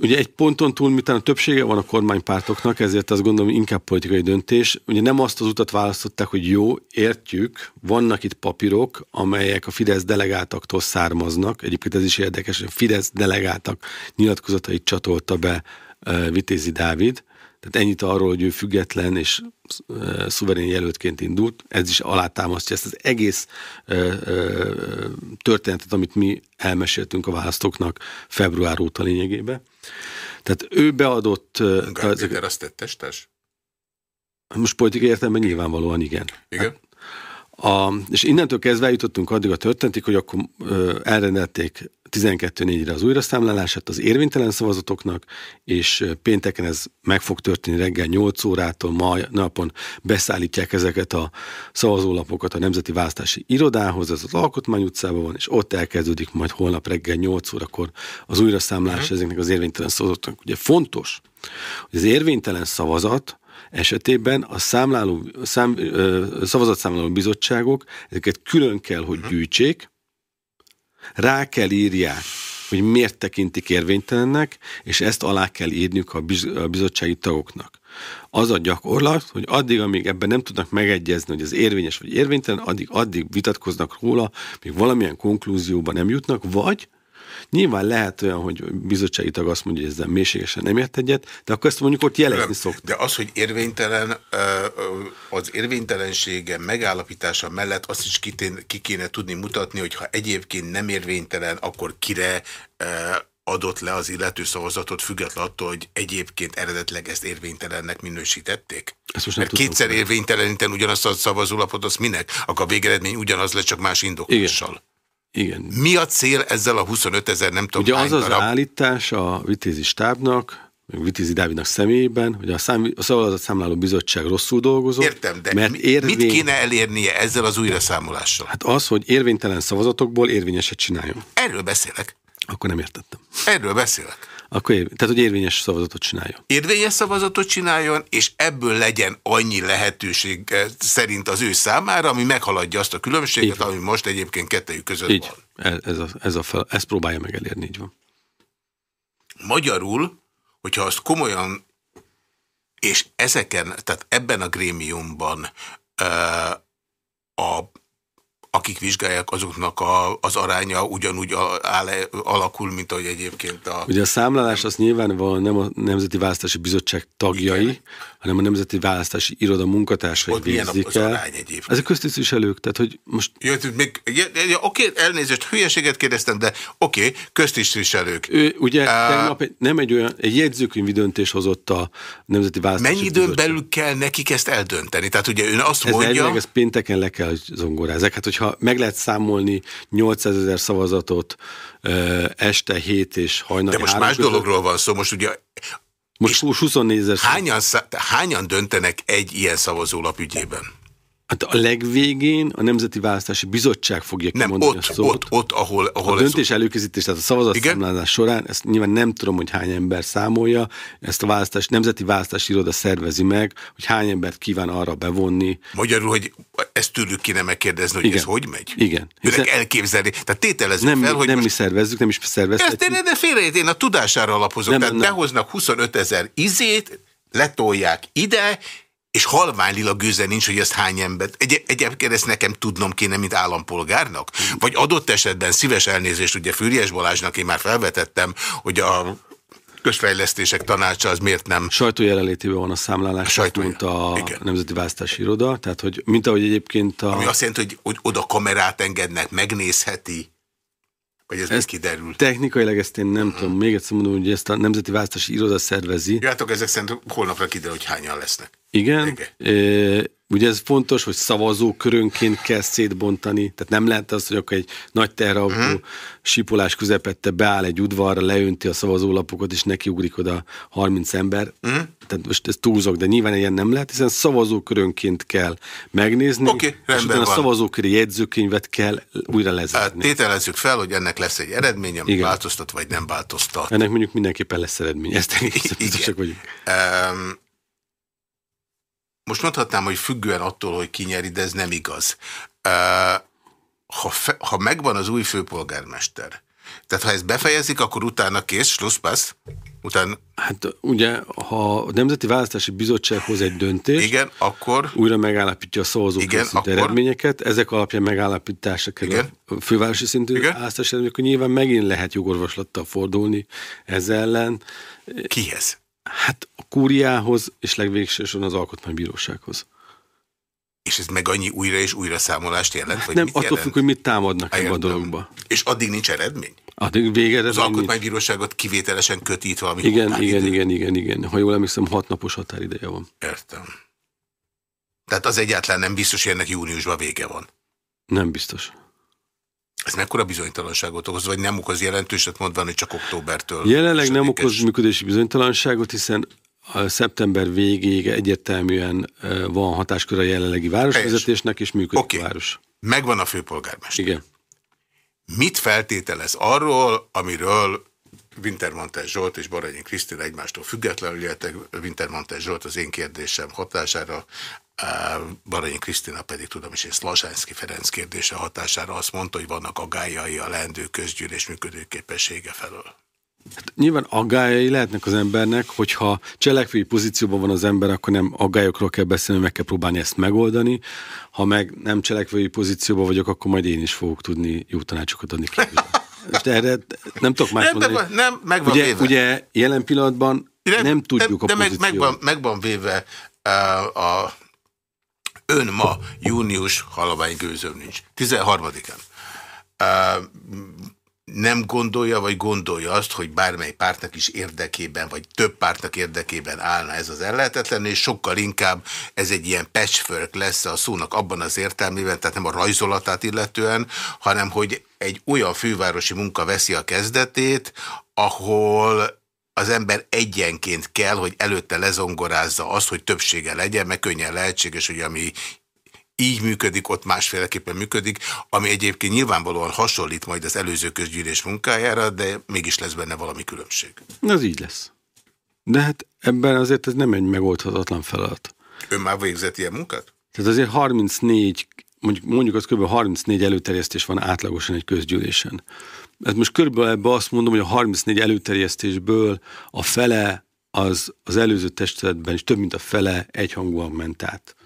Ugye egy ponton túl, miután a többsége van a kormánypártoknak, ezért azt gondolom inkább politikai döntés. Ugye nem azt az utat választották, hogy jó, értjük, vannak itt papírok, amelyek a Fidesz delegáltaktól származnak. Egyébként ez is érdekes, hogy a Fidesz delegáltak nyilatkozatait csatolta be Vitézi Dávid, tehát ennyit arról, hogy ő független és szuverén jelöltként indult, ez is alátámasztja ezt az egész történetet, amit mi elmeséltünk a választóknak február óta lényegébe. Tehát ő beadott... Gárd Péter azt tettestes? Most politikai értelemben nyilvánvalóan igen. Igen? Hát, a, és innentől kezdve eljutottunk addig a történtig, hogy akkor ö, elrendelték 12-4-re az újraszámlálását az érvénytelen szavazatoknak, és pénteken ez meg fog történni reggel 8 órától, ma napon beszállítják ezeket a szavazólapokat a Nemzeti Választási Irodához, ez az Alkotmány utcában van, és ott elkezdődik majd holnap reggel 8 órakor az újraszámlálás uh-huh. ezeknek az érvénytelen szavazatoknak. Ugye fontos, hogy az érvénytelen szavazat esetében a számláló, szám, szavazatszámláló bizottságok ezeket külön kell, hogy mhm. gyűjtsék, rá kell írják, hogy miért tekintik érvénytelennek, és ezt alá kell írniuk a bizottsági tagoknak. Az a gyakorlat, hogy addig, amíg ebben nem tudnak megegyezni, hogy az érvényes vagy érvénytelen, addig, addig vitatkoznak róla, még valamilyen konklúzióba nem jutnak, vagy Nyilván lehet olyan, hogy bizottsági tag azt mondja, hogy ezzel mélységesen nem ért egyet, de akkor ezt mondjuk ott jelezni szoktuk. De az, hogy érvénytelen, az érvénytelensége megállapítása mellett azt is ki kéne tudni mutatni, hogy ha egyébként nem érvénytelen, akkor kire adott le az illető szavazatot, független attól, hogy egyébként eredetleg ezt érvénytelennek minősítették? Ezt most Mert kétszer érvényteleníten ugyanazt a szavazólapot, az minek? Akkor a végeredmény ugyanaz lesz, csak más indoklással. Igen. Igen. Mi a cél ezzel a 25 ezer nem tudom Ugye az az darab? állítás a vitézi stábnak, Vitézi Dávidnak személyében, hogy a, szám, a szavazatszámláló bizottság rosszul dolgozott. Értem, de mert érvény... mit kéne elérnie ezzel az újraszámolással? Hát az, hogy érvénytelen szavazatokból érvényeset csináljon. Erről beszélek. Akkor nem értettem. Erről beszélek. Akkor ér, tehát, hogy érvényes szavazatot csináljon. Érvényes szavazatot csináljon, és ebből legyen annyi lehetőség eh, szerint az ő számára, ami meghaladja azt a különbséget, ami most egyébként kettejük között így. van. Ez, a, ez a fel, ezt próbálja meg elérni, így van. Magyarul, hogyha azt komolyan, és ezeken, tehát ebben a grémiumban uh, a akik vizsgálják, azoknak a, az aránya ugyanúgy áll, alakul, mint ahogy egyébként a... Ugye a számlálás az nyilván nem a Nemzeti Választási Bizottság tagjai, Igen. Hanem a Nemzeti Választási Iroda munkatársai Ott végzik el. Arány egyébként? Ezek köztisztviselők, tehát hogy most... Ja, még, ja, ja, oké, elnézést, hülyeséget kérdeztem, de oké, köztisztviselők. Ő, ugye uh, tegnap nem egy olyan, egy jegyzőkönyvi döntés hozott a Nemzeti Választási Mennyi időn belül kell nekik ezt eldönteni? Tehát ugye ön azt ez mondja... Ez pénteken le kell zongorázzák. Hát, hogyha meg lehet számolni 800 ezer szavazatot este 7 és hajnali De most más között. dologról van szó, most ugye most 24 ezer hányan, hányan döntenek egy ilyen szavazólap ügyében? Hát a legvégén a Nemzeti Választási Bizottság fogja Nem, kimondani ott, a szót. ott, ott, ahol, ahol A döntés előkészítés, tehát a szavazatszámlálás során, ezt nyilván nem tudom, hogy hány ember számolja, ezt a választás, Nemzeti Választási Iroda szervezi meg, hogy hány embert kíván arra bevonni. Magyarul, hogy ezt tőlük kéne megkérdezni, hogy Igen. ez hogy megy? Igen. Hiszen- elképzelni. Tehát tételezzük Nem, fel, hogy nem most mi szervezzük, nem is Ezt szervezhetjük. én, de félrejét, én a tudására alapozok. Nem, Tehát nem, nem. behoznak 25 ezer izét, letolják ide, és halvány lila gőze nincs, hogy ezt hány ember. Egy, egyébként ezt nekem tudnom kéne, mint állampolgárnak? Vagy adott esetben szíves elnézést, ugye Füriyes Balázsnak én már felvetettem, hogy a közfejlesztések tanácsa az miért nem Sajtó jelenlétében van a számlálás, Sajtó- mondta a igen. Nemzeti Választási Iroda, tehát hogy mint ahogy egyébként a... ami azt jelenti, hogy, hogy oda kamerát engednek, megnézheti, vagy ez, ez kiderül. Technikailag ezt én nem tudom, még egyszer mondom, hogy ezt a Nemzeti Választási Iroda szervezi. Játok, ezek szerint holnapra kiderül, hogy hányan lesznek. Igen. E, ugye ez fontos, hogy szavazókörönként kell szétbontani, tehát nem lehet az, hogy akkor egy nagy teherautó Mhm. uh-huh. sipolás közepette beáll egy udvarra, leönti a szavazólapokat, és nekiugrik oda 30 ember. Mhm. Uh-huh. Tehát most ez túlzok, de nyilván ilyen nem lehet, hiszen szavazókörönként kell megnézni, Oké, és utána a van. szavazóköri jegyzőkönyvet kell újra Hát lezárni. tételezzük fel, hogy ennek lesz egy eredmény, ami változtat, vagy nem változtat. Ennek mondjuk mindenképpen lesz eredmény, ezt *laughs* biztosak vagyunk. Um, most mondhatnám, hogy függően attól, hogy ki nyeri, de ez nem igaz. Ha, fe, ha megvan az új főpolgármester, tehát ha ezt befejezik, akkor utána kész, slusszpassz, utána, Hát ugye, ha a Nemzeti Választási Bizottság hoz egy döntést, igen, akkor, újra megállapítja a szavazók Igen, szintű akkor? eredményeket, ezek alapján megállapításra kerül Igen. a fővárosi szintű Igen. választási eredmény, akkor nyilván megint lehet jogorvoslattal fordulni ezzel ellen. kihez? Hát a kúriához, és legvégsősorban az alkotmánybírósághoz. És ez meg annyi újra és újra számolást jelent? Vagy Nem, mit attól jelent? függ, hogy mit támadnak ebbe a dologba. És addig nincs eredmény? Addig végre Az alkotmánybíróságot kivételesen kötít valami Igen, igen, igen, igen, igen. Ha jól emlékszem, hat napos határideje van. Értem. Tehát az egyáltalán nem biztos, hogy ennek júniusban vége van. Nem biztos. Ez mekkora bizonytalanságot okoz, vagy nem okoz jelentőset mondván, hogy csak októbertől? Jelenleg nem esedékes? okoz működési bizonytalanságot, hiszen a szeptember végéig egyértelműen van hatáskör a jelenlegi városvezetésnek, és működik Oké. a város. Megvan a főpolgármester. Igen. Mit feltételez arról, amiről Wintermantel Zsolt és Baranyi Krisztina egymástól függetlenül jöttek, Wintermantel Zsolt az én kérdésem hatására, Baranyi Krisztina pedig tudom is, én Szlazsánszki Ferenc kérdése hatására azt mondta, hogy vannak agályai a leendő közgyűlés működőképessége felől. Nyilván aggályai lehetnek az embernek, hogyha cselekvői pozícióban van az ember, akkor nem aggályokról kell beszélni, meg kell próbálni ezt megoldani. Ha meg nem cselekvői pozícióban vagyok, akkor majd én is fogok tudni jó tanácsokat adni kívül. Most erre nem tudok más Nem, de mondani. van- nem, megvan ugye, véve. ugye jelen pillanatban nem, nem tudjuk de, a de meg, megvan, megvan véve uh, a ön ma június halvány gőzöm nincs. 13-án. Uh, nem gondolja, vagy gondolja azt, hogy bármely pártnak is érdekében, vagy több pártnak érdekében állna ez az ellehetetlen, és sokkal inkább ez egy ilyen patchwork lesz a szónak abban az értelmében, tehát nem a rajzolatát illetően, hanem hogy egy olyan fővárosi munka veszi a kezdetét, ahol az ember egyenként kell, hogy előtte lezongorázza azt, hogy többsége legyen, meg könnyen lehetséges, hogy ami így működik, ott másféleképpen működik, ami egyébként nyilvánvalóan hasonlít majd az előző közgyűlés munkájára, de mégis lesz benne valami különbség. Az így lesz. De hát ebben azért ez nem egy megoldhatatlan feladat. Ön már végzett ilyen munkát? Tehát azért 34, mondjuk, mondjuk az kb. 34 előterjesztés van átlagosan egy közgyűlésen. Ez most körülbelül ebbe azt mondom, hogy a 34 előterjesztésből a fele az, az előző testületben is több mint a fele egyhangúan ment át.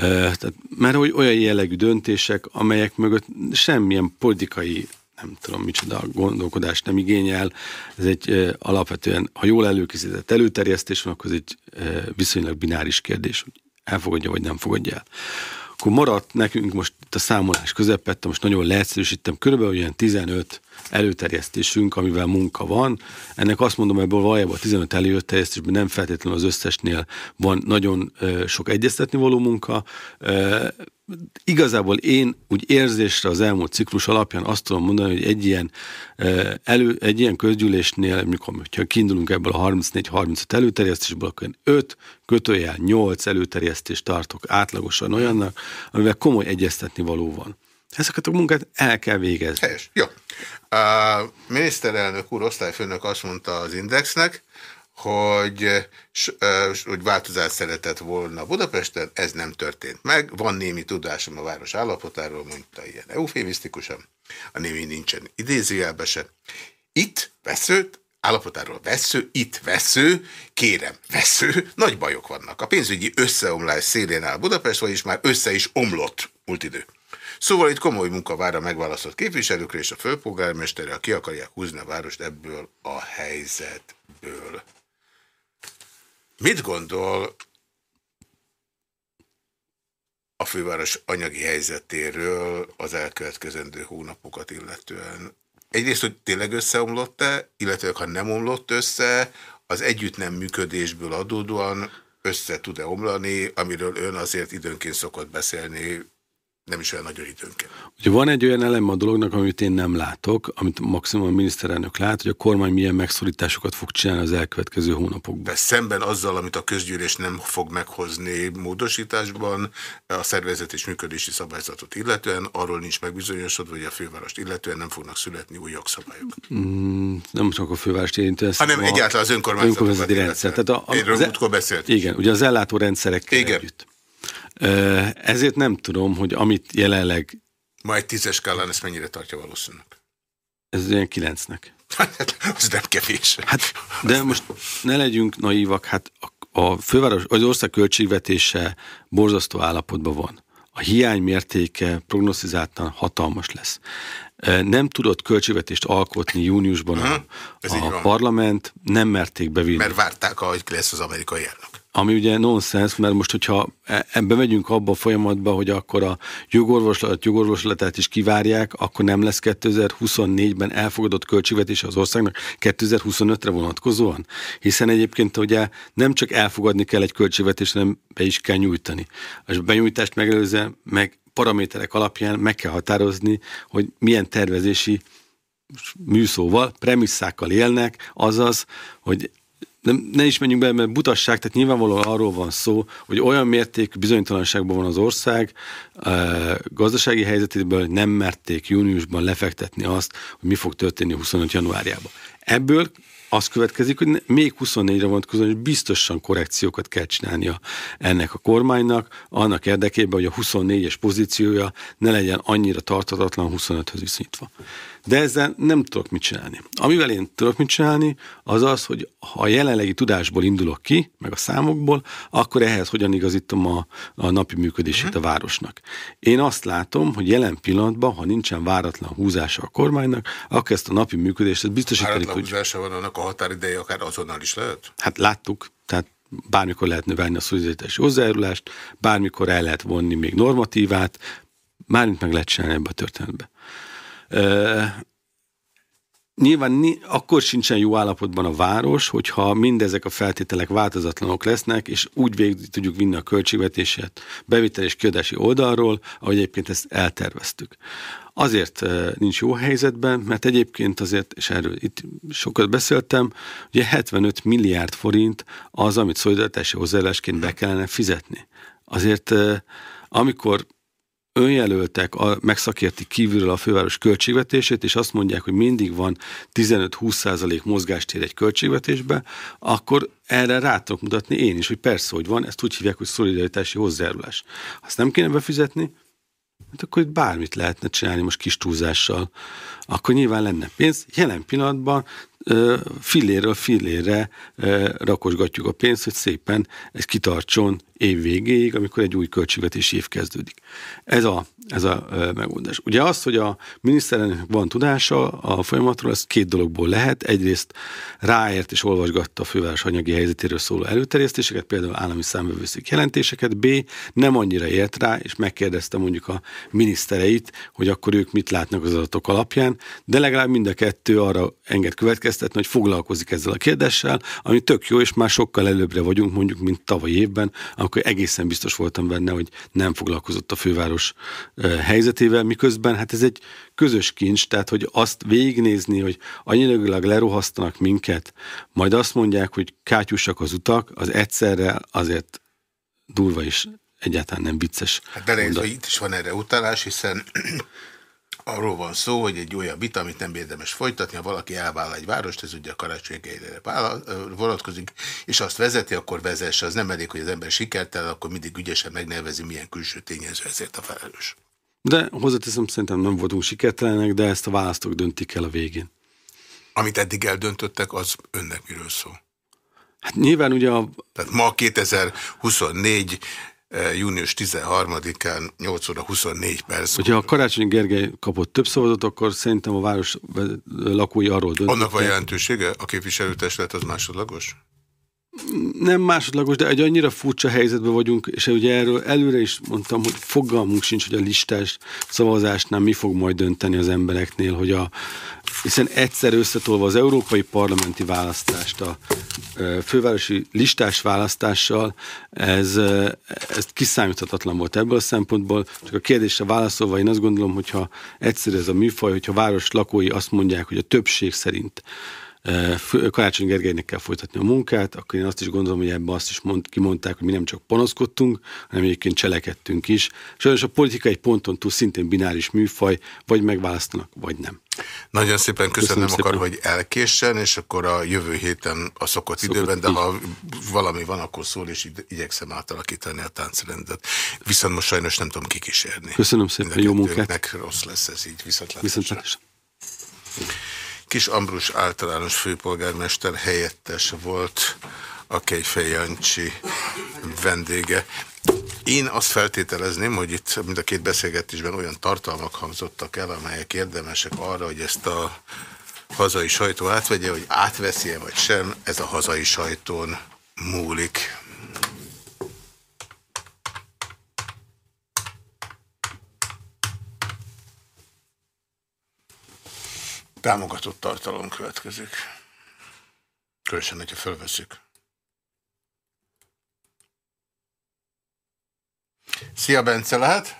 Tehát, mert olyan jellegű döntések, amelyek mögött semmilyen politikai nem tudom micsoda gondolkodást nem igényel. Ez egy ö, alapvetően, ha jól előkészített előterjesztés van, akkor ez egy ö, viszonylag bináris kérdés, hogy elfogadja vagy nem fogadja el. Akkor maradt nekünk most itt a számolás közepette, most nagyon leegyszerűsítem, körülbelül olyan 15 előterjesztésünk, amivel munka van. Ennek azt mondom, ebből valójában a 15 előterjesztésben nem feltétlenül az összesnél van nagyon sok egyeztetni való munka. Igazából én úgy érzésre az elmúlt ciklus alapján azt tudom mondani, hogy egy ilyen, elő, egy ilyen közgyűlésnél, mikor ha kiindulunk ebből a 34-35 előterjesztésből, akkor 5 kötőjel 8 előterjesztést tartok átlagosan olyannak, amivel komoly egyeztetni való van. Ezeket a munkát el kell végezni. Helyes. Jó. A miniszterelnök úr, osztályfőnök azt mondta az Indexnek, hogy, hogy változást szeretett volna Budapesten, ez nem történt meg. Van némi tudásom a város állapotáról, mondta ilyen eufémisztikusan, a némi nincsen idézőjelbe se. Itt veszőt, állapotáról vesző, itt vesző, kérem, vesző, nagy bajok vannak. A pénzügyi összeomlás szélén áll Budapest, vagyis már össze is omlott múlt idő. Szóval itt komoly munka vár a megválasztott képviselőkre és a főpolgármestere, ki akarják húzni a várost ebből a helyzetből. Mit gondol a főváros anyagi helyzetéről az elkövetkezendő hónapokat illetően? Egyrészt, hogy tényleg összeomlott-e, illetve ha nem omlott össze, az együtt nem működésből adódóan össze tud-e omlani, amiről ön azért időnként szokott beszélni nem is olyan nagyon időnként. Ugye van egy olyan elem a dolognak, amit én nem látok, amit maximum a miniszterelnök lát, hogy a kormány milyen megszorításokat fog csinálni az elkövetkező hónapokban. De szemben azzal, amit a közgyűlés nem fog meghozni módosításban, a szervezet és működési szabályzatot illetően, arról nincs megbizonyosodva, hogy a fővárost illetően nem fognak születni új jogszabályok. Mm, nem csak a fővárost érintően, hanem egyáltalán az önkormányzati rendszer. Tehát a, a, Erről az, múltkor beszélt. Igen, ugye az ellátó rendszerekkel igen. együtt. Ezért nem tudom, hogy amit jelenleg... Ma egy tízes skálán ezt mennyire tartja valószínűleg? Ez olyan kilencnek. *laughs* az nem kevés. Hát, de most ne legyünk naívak, hát a, a főváros, az ország költségvetése borzasztó állapotban van. A hiány mértéke prognosztizáltan hatalmas lesz. Nem tudott költségvetést alkotni júniusban uh -huh. a, a parlament, nem merték bevinni. Mert várták, hogy lesz az amerikai elnök ami ugye nonsens, mert most, hogyha e, ebbe megyünk abba a folyamatba, hogy akkor a jogorvoslat, jogorvoslatát is kivárják, akkor nem lesz 2024-ben elfogadott költségvetés az országnak 2025-re vonatkozóan. Hiszen egyébként ugye nem csak elfogadni kell egy költségvetést, hanem be is kell nyújtani. És a benyújtást megelőzően meg paraméterek alapján meg kell határozni, hogy milyen tervezési műszóval, premisszákkal élnek, azaz, hogy nem, ne is menjünk bele, mert butasság, tehát nyilvánvalóan arról van szó, hogy olyan mértékű bizonytalanságban van az ország, e, gazdasági helyzetéből nem merték júniusban lefektetni azt, hogy mi fog történni 25 januárjában. Ebből az következik, hogy még 24-re vonatkozóan hogy biztosan korrekciókat kell csinálnia ennek a kormánynak, annak érdekében, hogy a 24-es pozíciója ne legyen annyira tartatatlan 25-höz viszonyítva. De ezzel nem tudok mit csinálni. Amivel én tudok mit csinálni, az az, hogy ha a jelenlegi tudásból indulok ki, meg a számokból, akkor ehhez hogyan igazítom a, a napi működését uh-huh. a városnak. Én azt látom, hogy jelen pillanatban, ha nincsen váratlan húzása a kormánynak, akkor ezt a napi működést biztosítani Váratlan hogy... húzása van, annak a határideje akár azonnal is lehet? Hát láttuk, tehát bármikor lehet növelni a szolidaritási hozzájárulást, bármikor el lehet vonni még normatívát, bármit meg lehet csinálni ebbe a történetbe. Nyilván akkor sincsen jó állapotban a város, hogyha mindezek a feltételek változatlanok lesznek, és úgy végig tudjuk vinni a költségvetését bevitel és kiadási oldalról, ahogy egyébként ezt elterveztük. Azért nincs jó helyzetben, mert egyébként azért, és erről itt sokat beszéltem, ugye 75 milliárd forint az, amit szolidaritási hozzáállásként be kellene fizetni. Azért amikor önjelöltek a, megszakértik kívülről a főváros költségvetését, és azt mondják, hogy mindig van 15-20 százalék mozgástér egy költségvetésbe, akkor erre rá tudok mutatni én is, hogy persze, hogy van, ezt úgy hívják, hogy szolidaritási hozzájárulás. Ha ezt nem kéne befizetni, hát akkor itt bármit lehetne csinálni most kis túlzással, akkor nyilván lenne pénz. Jelen pillanatban filléről fillére rakosgatjuk a pénzt, hogy szépen ez kitartson év végéig, amikor egy új költségvetési év kezdődik. Ez a, ez a megoldás. Ugye az, hogy a miniszterelnök van tudása a folyamatról, ez két dologból lehet. Egyrészt ráért és olvasgatta a főváros anyagi helyzetéről szóló előterjesztéseket, például állami számbevőszék jelentéseket, B. nem annyira ért rá, és megkérdezte mondjuk a minisztereit, hogy akkor ők mit látnak az adatok alapján, de legalább mind a kettő arra enged következtetni, hogy foglalkozik ezzel a kérdéssel, ami tök jó, és már sokkal előbbre vagyunk, mondjuk, mint tavaly évben, akkor egészen biztos voltam benne, hogy nem foglalkozott a főváros helyzetével, miközben hát ez egy közös kincs, tehát hogy azt végignézni, hogy anyagilag lerohasztanak minket, majd azt mondják, hogy kátyusak az utak, az egyszerre azért durva is egyáltalán nem vicces. Hát beleértve, itt is van erre utalás, hiszen arról van szó, hogy egy olyan vita, amit nem érdemes folytatni, ha valaki elvállal egy várost, ez ugye a karácsonygeire vonatkozik, és azt vezeti, akkor vezesse. Az nem elég, hogy az ember sikertel, akkor mindig ügyesen megnevezi, milyen külső tényező ezért a felelős. De hozzáteszem, szerintem nem voltunk sikertelenek, de ezt a választók döntik el a végén. Amit eddig eldöntöttek, az önnek miről szól? Hát nyilván ugye a... Tehát ma 2024 Eh, június 13-án 8 óra 24 perc. Hogyha a Karácsony Gergely kapott több szavazatot, akkor szerintem a város lakói arról döntöttek. Annak van jelentősége? A képviselőtestület az másodlagos? Nem másodlagos, de egy annyira furcsa helyzetben vagyunk, és ugye erről előre is mondtam, hogy fogalmunk sincs, hogy a listás szavazásnál mi fog majd dönteni az embereknél, hogy a, hiszen egyszer összetolva az európai parlamenti választást a fővárosi listás választással, ez, ez kiszámíthatatlan volt ebből a szempontból. Csak a kérdésre válaszolva én azt gondolom, hogyha egyszer ez a műfaj, hogyha város lakói azt mondják, hogy a többség szerint Karácsony Gergelynek kell folytatni a munkát, akkor én azt is gondolom, hogy ebben azt is mond, kimondták, hogy mi nem csak panaszkodtunk, hanem egyébként cselekedtünk is. Sajnos a politika egy ponton túl szintén bináris műfaj, vagy megválasztanak, vagy nem. Nagyon szépen köszönöm, köszönöm akar, hogy elkéssen, és akkor a jövő héten a szokott, szokott időben, de így. ha valami van, akkor szól, és igyekszem átalakítani a táncrendet. Viszont most sajnos nem tudom kikísérni. Köszönöm szépen, jó munkát. rossz lesz ez így, viszontlátásra. Viszontlátásra. Kis Ambrus általános főpolgármester helyettes volt a Kejfej Jancsi vendége. Én azt feltételezném, hogy itt mind a két beszélgetésben olyan tartalmak hangzottak el, amelyek érdemesek arra, hogy ezt a hazai sajtó átvegye, hogy átveszi-e vagy sem, ez a hazai sajtón múlik. Támogatott tartalom következik. Különösen, hogyha fölveszük. Szia, Bence, lehet?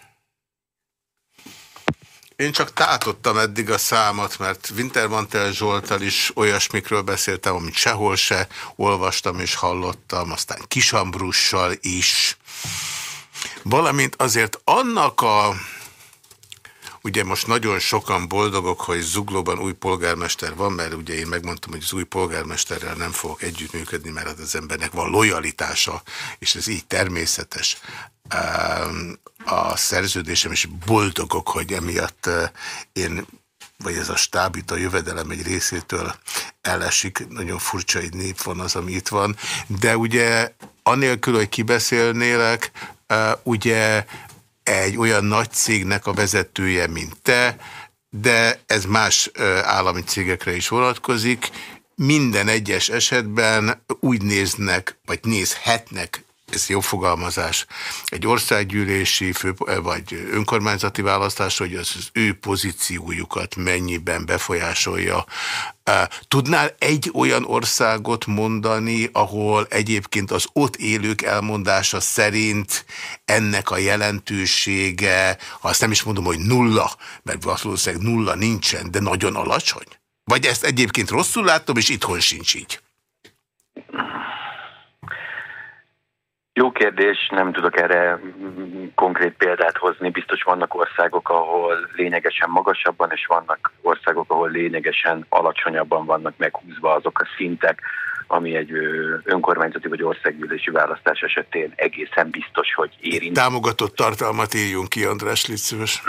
Én csak tátottam eddig a számot, mert Wintermantel Zsoltal is olyasmikről beszéltem, amit sehol se olvastam és hallottam, aztán Kisambrussal is. Valamint azért annak a Ugye most nagyon sokan boldogok, hogy Zuglóban új polgármester van, mert ugye én megmondtam, hogy az új polgármesterrel nem fogok együttműködni, mert az embernek van lojalitása, és ez így természetes. A szerződésem is boldogok, hogy emiatt én vagy ez a stáb a jövedelem egy részétől elesik, nagyon furcsa egy nép van az, ami itt van, de ugye anélkül, hogy kibeszélnélek, ugye egy olyan nagy cégnek a vezetője, mint te, de ez más állami cégekre is vonatkozik. Minden egyes esetben úgy néznek, vagy nézhetnek ez jó fogalmazás, egy országgyűlési fő, vagy önkormányzati választás, hogy az, az ő pozíciójukat mennyiben befolyásolja. Tudnál egy olyan országot mondani, ahol egyébként az ott élők elmondása szerint ennek a jelentősége, azt nem is mondom, hogy nulla, mert valószínűleg nulla nincsen, de nagyon alacsony? Vagy ezt egyébként rosszul látom, és itthon sincs így? Jó kérdés, nem tudok erre konkrét példát hozni. Biztos vannak országok, ahol lényegesen magasabban, és vannak országok, ahol lényegesen alacsonyabban vannak meghúzva azok a szintek, ami egy önkormányzati vagy országgyűlési választás esetén egészen biztos, hogy érint. Támogatott tartalmat írjunk ki, András Licős.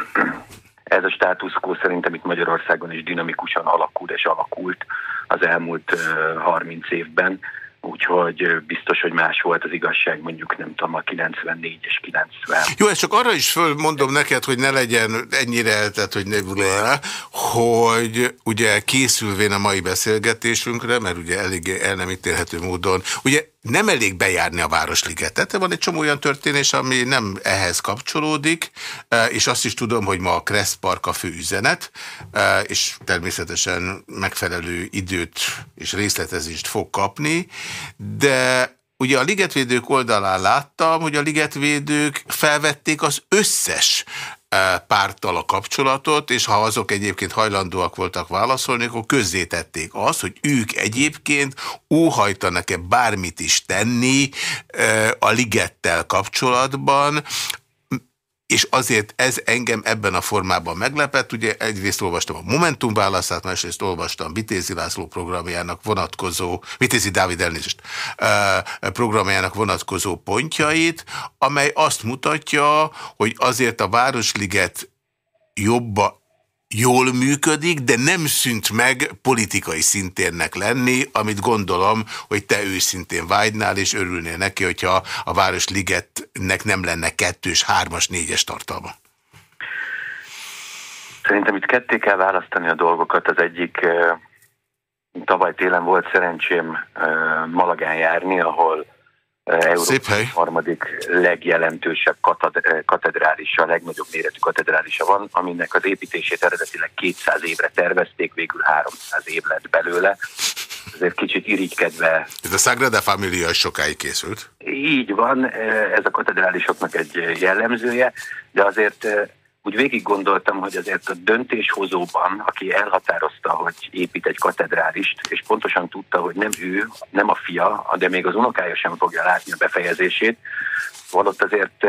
Ez a státusz quo szerintem itt Magyarországon is dinamikusan alakul és alakult az elmúlt 30 évben úgyhogy biztos, hogy más volt az igazság mondjuk nem tudom a 94 és 90. Jó, ezt csak arra is fölmondom neked, hogy ne legyen ennyire, tehát hogy ne hogy ugye készülvén a mai beszélgetésünkre, mert ugye eléggé el nem ítélhető módon, ugye nem elég bejárni a Városligetet, van egy csomó olyan történés, ami nem ehhez kapcsolódik, e, és azt is tudom, hogy ma a Kressz Park a fő üzenet, e, és természetesen megfelelő időt és részletezést fog kapni, de Ugye a ligetvédők oldalán láttam, hogy a ligetvédők felvették az összes párttal a kapcsolatot, és ha azok egyébként hajlandóak voltak válaszolni, akkor közzétették azt, hogy ők egyébként óhajtanak-e bármit is tenni a ligettel kapcsolatban, és azért ez engem ebben a formában meglepett. Ugye egyrészt olvastam a Momentum válaszát, másrészt olvastam Vitézi László programjának vonatkozó, Vitézi Dávid elnézést, programjának vonatkozó pontjait, amely azt mutatja, hogy azért a Városliget jobba, jól működik, de nem szűnt meg politikai szintérnek lenni, amit gondolom, hogy te őszintén vágynál, és örülnél neki, hogyha a Városligetnek nem lenne kettős, hármas, négyes tartalma. Szerintem itt ketté kell választani a dolgokat. Az egyik tavaly télen volt szerencsém Malagán járni, ahol Európa harmadik legjelentősebb katedrálisa, a legnagyobb méretű katedrálisa van, aminek az építését eredetileg 200 évre tervezték, végül 300 év lett belőle. Ezért kicsit irigykedve... Ez a Sagrada Familia is sokáig készült? Így van, ez a katedrálisoknak egy jellemzője, de azért úgy végig gondoltam, hogy azért a döntéshozóban, aki elhatározta, hogy épít egy katedrálist, és pontosan tudta, hogy nem ő, nem a fia, de még az unokája sem fogja látni a befejezését, valott azért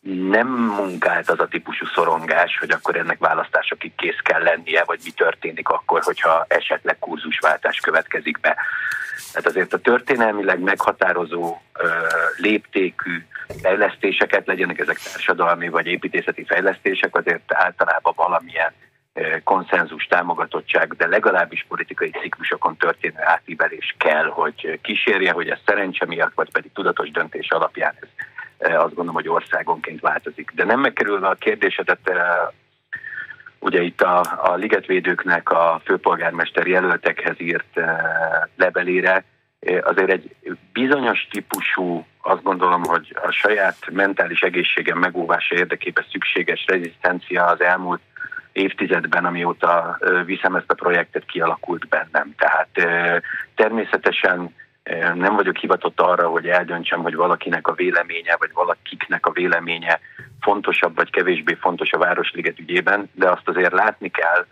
nem munkált az a típusú szorongás, hogy akkor ennek választásokig kész kell lennie, vagy mi történik akkor, hogyha esetleg kurzusváltás következik be. Tehát azért a történelmileg meghatározó léptékű fejlesztéseket, legyenek ezek társadalmi vagy építészeti fejlesztések, azért általában valamilyen konszenzus, támogatottság, de legalábbis politikai ciklusokon történő átívelés kell, hogy kísérje, hogy ez szerencse miatt, vagy pedig tudatos döntés alapján ez azt gondolom, hogy országonként változik. De nem megkerülve a kérdésedet, ugye itt a, a ligetvédőknek a főpolgármester jelöltekhez írt levelére azért egy bizonyos típusú, azt gondolom, hogy a saját mentális egészségem megóvása érdekében szükséges rezisztencia az elmúlt évtizedben, amióta viszem ezt a projektet, kialakult bennem. Tehát természetesen nem vagyok hivatott arra, hogy eldöntsem, hogy valakinek a véleménye, vagy valakiknek a véleménye fontosabb, vagy kevésbé fontos a Városliget ügyében, de azt azért látni kell,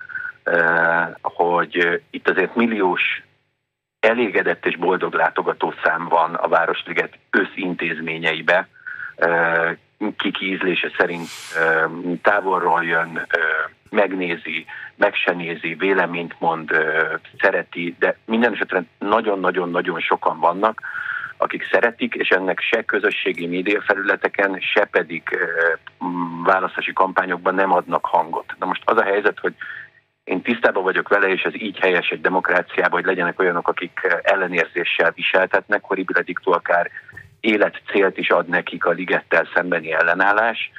hogy itt azért milliós elégedett és boldog látogatószám van a Városliget összintézményeibe, kiki ízlése szerint távolról jön, megnézi, meg se nézi, véleményt mond, szereti, de minden esetre nagyon-nagyon-nagyon sokan vannak, akik szeretik, és ennek se közösségi médiafelületeken, se pedig választási kampányokban nem adnak hangot. Na most az a helyzet, hogy én tisztában vagyok vele, és ez így helyes egy demokráciában, hogy legyenek olyanok, akik ellenérzéssel viseltetnek, horribile dictó akár életcélt is ad nekik a ligettel szembeni ellenállás,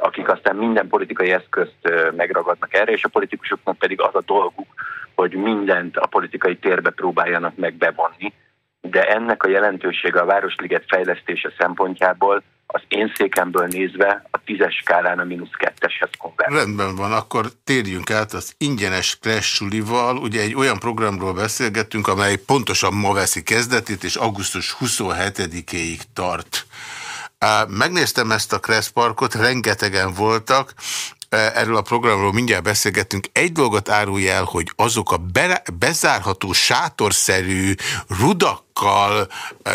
akik aztán minden politikai eszközt megragadnak erre, és a politikusoknak pedig az a dolguk, hogy mindent a politikai térbe próbáljanak meg bevonni. De ennek a jelentősége a Városliget fejlesztése szempontjából az én székemből nézve a tízes skálán a mínusz ketteshez konvertál. Rendben van, akkor térjünk át az ingyenes Crash Sulival. Ugye egy olyan programról beszélgettünk, amely pontosan ma veszi kezdetét, és augusztus 27-éig tart. Megnéztem ezt a Parkot, rengetegen voltak, erről a programról mindjárt beszélgetünk. Egy dolgot árulj el, hogy azok a be, bezárható, sátorszerű rudakkal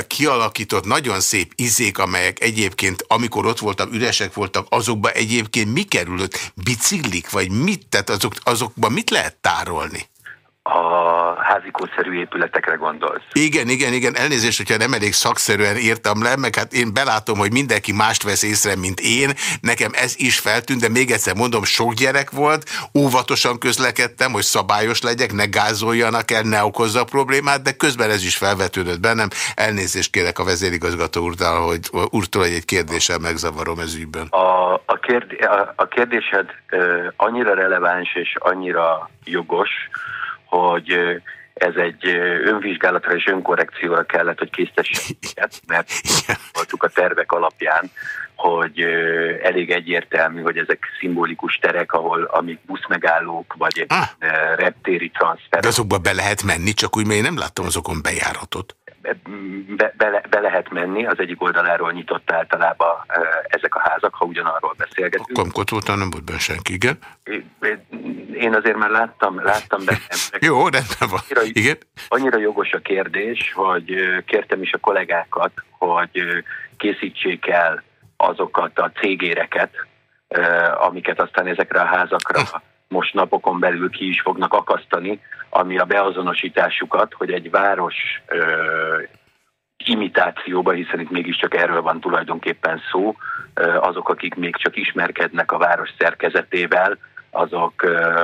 kialakított nagyon szép izék, amelyek egyébként, amikor ott voltam, üresek voltak, azokba egyébként mi kerülött? Biciklik, vagy mit? Tehát azok, azokban mit lehet tárolni? A házikószerű épületekre gondolsz. Igen, igen, igen. Elnézést, hogyha nem elég szakszerűen írtam le, meg hát én belátom, hogy mindenki mást vesz észre, mint én. Nekem ez is feltűnt, de még egyszer mondom, sok gyerek volt, óvatosan közlekedtem, hogy szabályos legyek, ne gázoljanak el, ne okozza problémát, de közben ez is felvetődött bennem. Elnézést kérek a vezérigazgató úrtól, hogy, úrtól, hogy egy kérdéssel megzavarom ez ügyben. A, a, kérd, a, a kérdésed uh, annyira releváns és annyira jogos, hogy ez egy önvizsgálatra és önkorrekcióra kellett, hogy késztessük, mert *laughs* voltuk a tervek alapján, hogy elég egyértelmű, hogy ezek szimbolikus terek, ahol amik buszmegállók, vagy egy ah. reptéri transfer. De azokba be lehet menni, csak úgy, mert én nem láttam azokon bejáratot be, be, be lehet menni, az egyik oldaláról nyitott általában ezek a házak, ha ugyanarról beszélgetünk. Akkor Kotróta nem volt benne senki, igen? Én azért már láttam, láttam benne. *laughs* Jó, rendben van. Annyira, igen? annyira jogos a kérdés, hogy kértem is a kollégákat, hogy készítsék el azokat a cégéreket, amiket aztán ezekre a házakra hm. Most napokon belül ki is fognak akasztani, ami a beazonosításukat, hogy egy város ö, imitációba, hiszen itt mégiscsak erről van tulajdonképpen szó, ö, azok, akik még csak ismerkednek a város szerkezetével, azok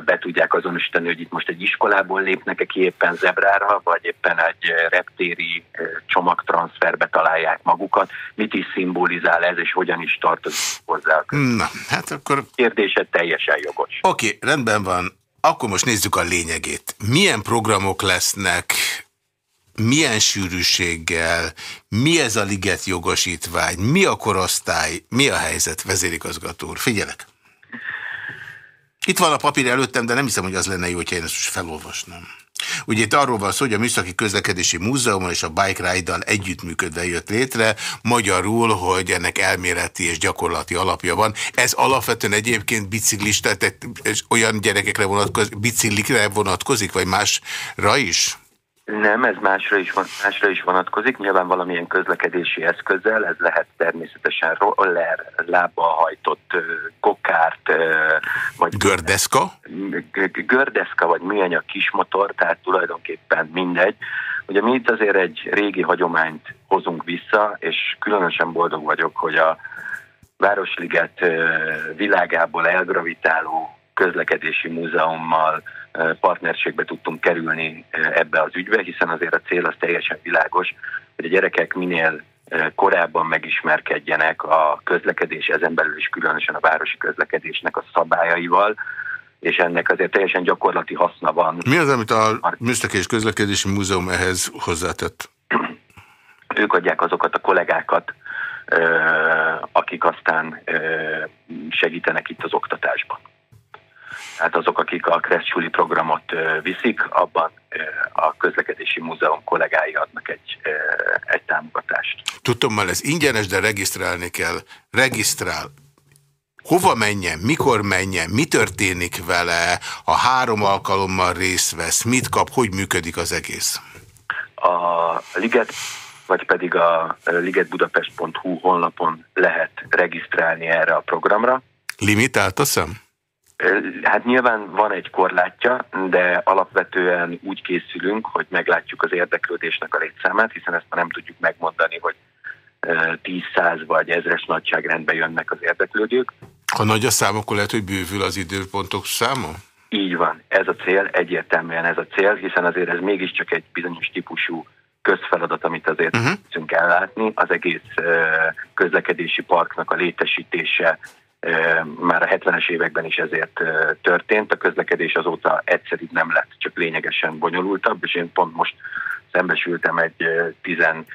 be tudják azonosítani, hogy itt most egy iskolából lépnek-e ki éppen zebrára, vagy éppen egy reptéri csomagtranszferbe találják magukat. Mit is szimbolizál ez, és hogyan is tartozik hozzá? Na, hát akkor... Kérdése teljesen jogos. Oké, okay, rendben van. Akkor most nézzük a lényegét. Milyen programok lesznek, milyen sűrűséggel, mi ez a liget jogosítvány, mi a korosztály, mi a helyzet, vezérigazgató úr? Figyelek! Itt van a papír előttem, de nem hiszem, hogy az lenne jó, hogyha én ezt most felolvasnám. Ugye itt arról van szó, hogy a Műszaki Közlekedési Múzeumon és a Bike Ride-dal együttműködve jött létre, magyarul, hogy ennek elméleti és gyakorlati alapja van. Ez alapvetően egyébként biciklista, tehát olyan gyerekekre vonatkozik, biciklikre vonatkozik, vagy másra is? Nem, ez másra is, van, másra is vonatkozik, nyilván valamilyen közlekedési eszközzel, ez lehet természetesen roller, lába hajtott kokárt, vagy... Gördeszka? Gördeszka, vagy műanyag kismotor, tehát tulajdonképpen mindegy. Ugye mi itt azért egy régi hagyományt hozunk vissza, és különösen boldog vagyok, hogy a Városliget világából elgravitáló közlekedési múzeummal partnerségbe tudtunk kerülni ebbe az ügybe, hiszen azért a cél az teljesen világos, hogy a gyerekek minél korábban megismerkedjenek a közlekedés, ezen belül is különösen a városi közlekedésnek a szabályaival, és ennek azért teljesen gyakorlati haszna van. Mi az, amit a Műszaki és Közlekedési Múzeum ehhez hozzátett? *clears throat* Ők adják azokat a kollégákat, akik aztán segítenek itt az oktatásban. Tehát azok, akik a Kreszcsúli programot viszik, abban a közlekedési múzeum kollégái adnak egy, egy támogatást. Tudom, már ez ingyenes, de regisztrálni kell. Regisztrál. Hova menjen, mikor menjen, mi történik vele, a három alkalommal részt vesz, mit kap, hogy működik az egész? A Liget vagy pedig a ligetbudapest.hu honlapon lehet regisztrálni erre a programra. Limitált a szem? Hát nyilván van egy korlátja, de alapvetően úgy készülünk, hogy meglátjuk az érdeklődésnek a létszámát, hiszen ezt már nem tudjuk megmondani, hogy 10-100 vagy ezres nagyságrendben jönnek az érdeklődők. Ha nagy a szám, akkor lehet, hogy bővül az időpontok száma? Így van, ez a cél, egyértelműen ez a cél, hiszen azért ez mégiscsak egy bizonyos típusú közfeladat, amit azért uh -huh. tudunk ellátni. Az egész közlekedési parknak a létesítése, már a 70-es években is ezért történt. A közlekedés azóta egyszerűbb nem lett, csak lényegesen bonyolultabb, és én pont most szembesültem egy 14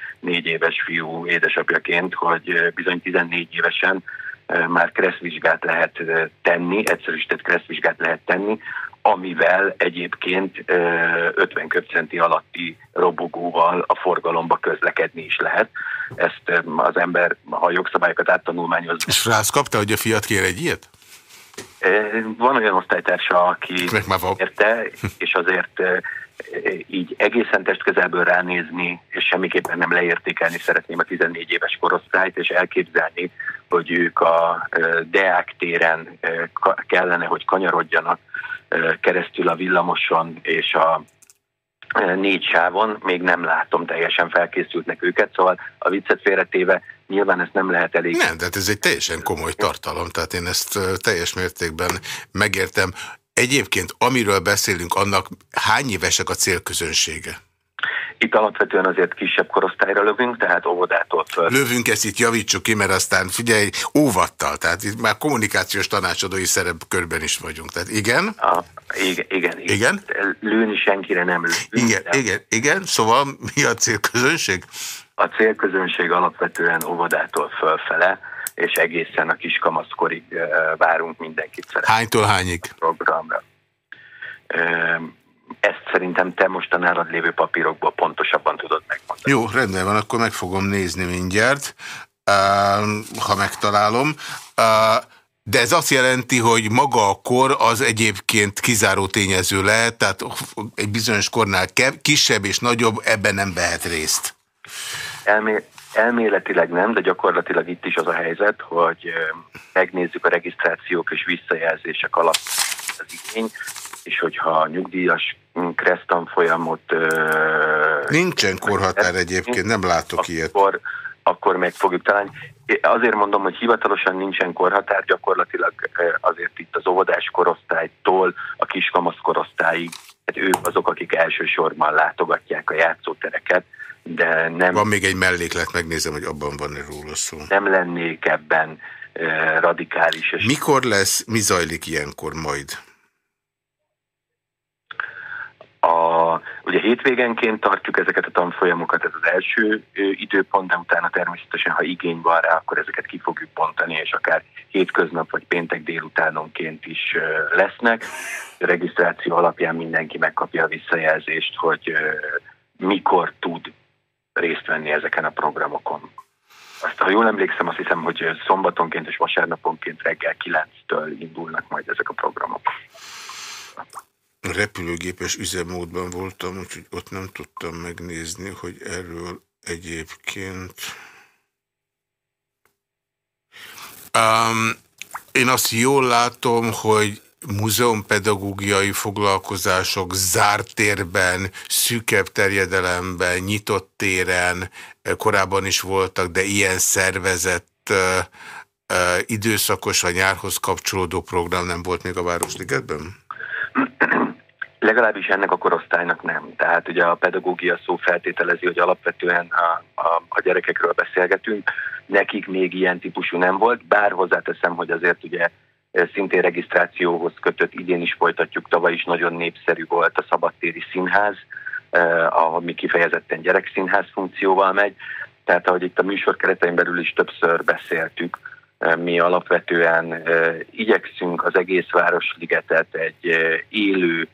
éves fiú édesapjaként, hogy bizony 14 évesen már kresszvizsgát lehet tenni, egyszerűsített kresszvizsgát lehet tenni, amivel egyébként 50 köbcenti alatti robogóval a forgalomba közlekedni is lehet. Ezt az ember, ha a jogszabályokat áttanulmányozza. És rász kapta, hogy a fiat kér egy ilyet? Van olyan osztálytársa, aki érte, és azért így egészen testközelből ránézni, és semmiképpen nem leértékelni szeretném a 14 éves korosztályt, és elképzelni, hogy ők a Deák téren kellene, hogy kanyarodjanak keresztül a villamoson és a négy sávon, még nem látom teljesen felkészültnek őket, szóval a viccet félretéve nyilván ezt nem lehet elég. Nem, de hát ez egy teljesen komoly tartalom, tehát én ezt teljes mértékben megértem. Egyébként, amiről beszélünk, annak hány évesek a célközönsége? Itt alapvetően azért kisebb korosztályra lövünk, tehát óvodától föl. Lövünk ezt itt, javítsuk ki, mert aztán figyelj, óvattal, tehát itt már kommunikációs tanácsadói szerepkörben is vagyunk. Tehát igen? A, igen, igen, igen. Igen? Lőni senkire nem lő. Igen, de... igen, igen. Szóval mi a célközönség? A célközönség alapvetően óvodától fölfele, és egészen a kiskamaszkorig várunk mindenkit. Hánytól hányig? Programra ezt szerintem te most a nálad lévő papírokból pontosabban tudod megmondani. Jó, rendben van, akkor meg fogom nézni mindjárt, ha megtalálom. De ez azt jelenti, hogy maga a kor az egyébként kizáró tényező lehet, tehát egy bizonyos kornál kisebb és nagyobb ebben nem vehet részt. Elmé elméletileg nem, de gyakorlatilag itt is az a helyzet, hogy megnézzük a regisztrációk és visszajelzések alatt az igény, és hogyha nyugdíjas folyamot... Nincsen korhatár egyébként, nem látok akkor, ilyet. Akkor meg fogjuk találni. Azért mondom, hogy hivatalosan nincsen korhatár, gyakorlatilag azért itt az óvodás korosztálytól a kiskamasz korosztályig, hát ők azok, akik elsősorban látogatják a játszótereket, de nem... Van még egy melléklet, megnézem, hogy abban van-e róla szó. Nem lennék ebben radikális. Mikor lesz, mi zajlik ilyenkor majd? A, ugye hétvégenként tartjuk ezeket a tanfolyamokat, ez az első időpont, de utána természetesen, ha igény van rá, akkor ezeket ki fogjuk bontani, és akár hétköznap vagy péntek délutánonként is lesznek. A regisztráció alapján mindenki megkapja a visszajelzést, hogy mikor tud részt venni ezeken a programokon. Azt, ha jól emlékszem, azt hiszem, hogy szombatonként és vasárnaponként reggel 9-től indulnak majd ezek a programok repülőgépes üzemmódban voltam, úgyhogy ott nem tudtam megnézni, hogy erről egyébként... Um, én azt jól látom, hogy múzeumpedagógiai foglalkozások zárt térben, szűkebb terjedelemben, nyitott téren korábban is voltak, de ilyen szervezett uh, uh, időszakos a nyárhoz kapcsolódó program nem volt még a Városligetben? Legalábbis ennek a korosztálynak nem. Tehát ugye a pedagógia szó feltételezi, hogy alapvetően a, a, a gyerekekről beszélgetünk, nekik még ilyen típusú nem volt, bár hozzáteszem, hogy azért ugye e, szintén regisztrációhoz kötött, idén is folytatjuk, tavaly is nagyon népszerű volt a szabadtéri színház, eh, mi kifejezetten gyerekszínház funkcióval megy, tehát ahogy itt a műsor keretein belül is többször beszéltük, mi alapvetően igyekszünk az egész Városligetet egy élő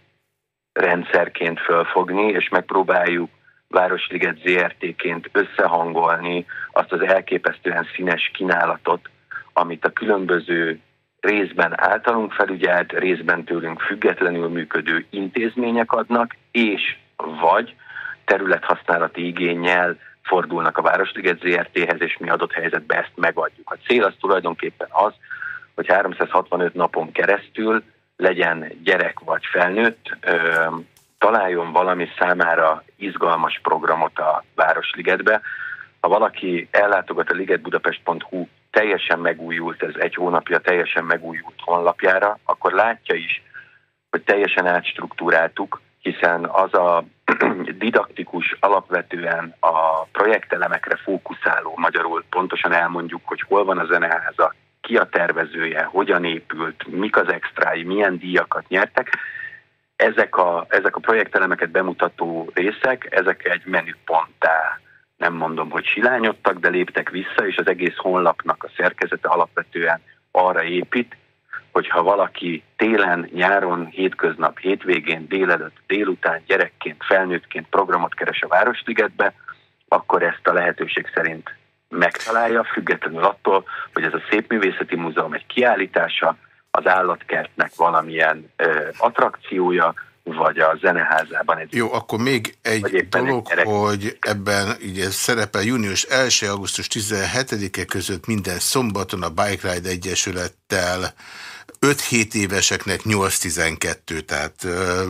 rendszerként fölfogni, és megpróbáljuk Városliget ZRT-ként összehangolni azt az elképesztően színes kínálatot, amit a különböző részben általunk felügyelt, részben tőlünk függetlenül működő intézmények adnak, és vagy területhasználati igényel fordulnak a Városliget ZRT-hez, és mi adott helyzetben ezt megadjuk. A cél az tulajdonképpen az, hogy 365 napon keresztül legyen gyerek vagy felnőtt, találjon valami számára izgalmas programot a Városligetbe. Ha valaki ellátogat a ligetbudapest.hu teljesen megújult, ez egy hónapja teljesen megújult honlapjára, akkor látja is, hogy teljesen átstruktúráltuk, hiszen az a *clears throat* didaktikus, alapvetően a projektelemekre fókuszáló, magyarul pontosan elmondjuk, hogy hol van a zeneháza, ki a tervezője, hogyan épült, mik az extrái, milyen díjakat nyertek. Ezek a, ezek a projektelemeket bemutató részek, ezek egy menüponttá nem mondom, hogy silányodtak, de léptek vissza, és az egész honlapnak a szerkezete alapvetően arra épít, hogyha valaki télen, nyáron, hétköznap, hétvégén, délelőtt, délután, gyerekként, felnőttként programot keres a Városligetbe, akkor ezt a lehetőség szerint megtalálja, függetlenül attól, hogy ez a Szépművészeti Múzeum egy kiállítása, az állatkertnek valamilyen ö, attrakciója, vagy a zeneházában. Egy Jó, akkor még egy dolog, egy hogy ebben ugye szerepel június 1 augusztus 17-e között minden szombaton a Bike Ride Egyesülettel 5-7 éveseknek 8-12, tehát euh,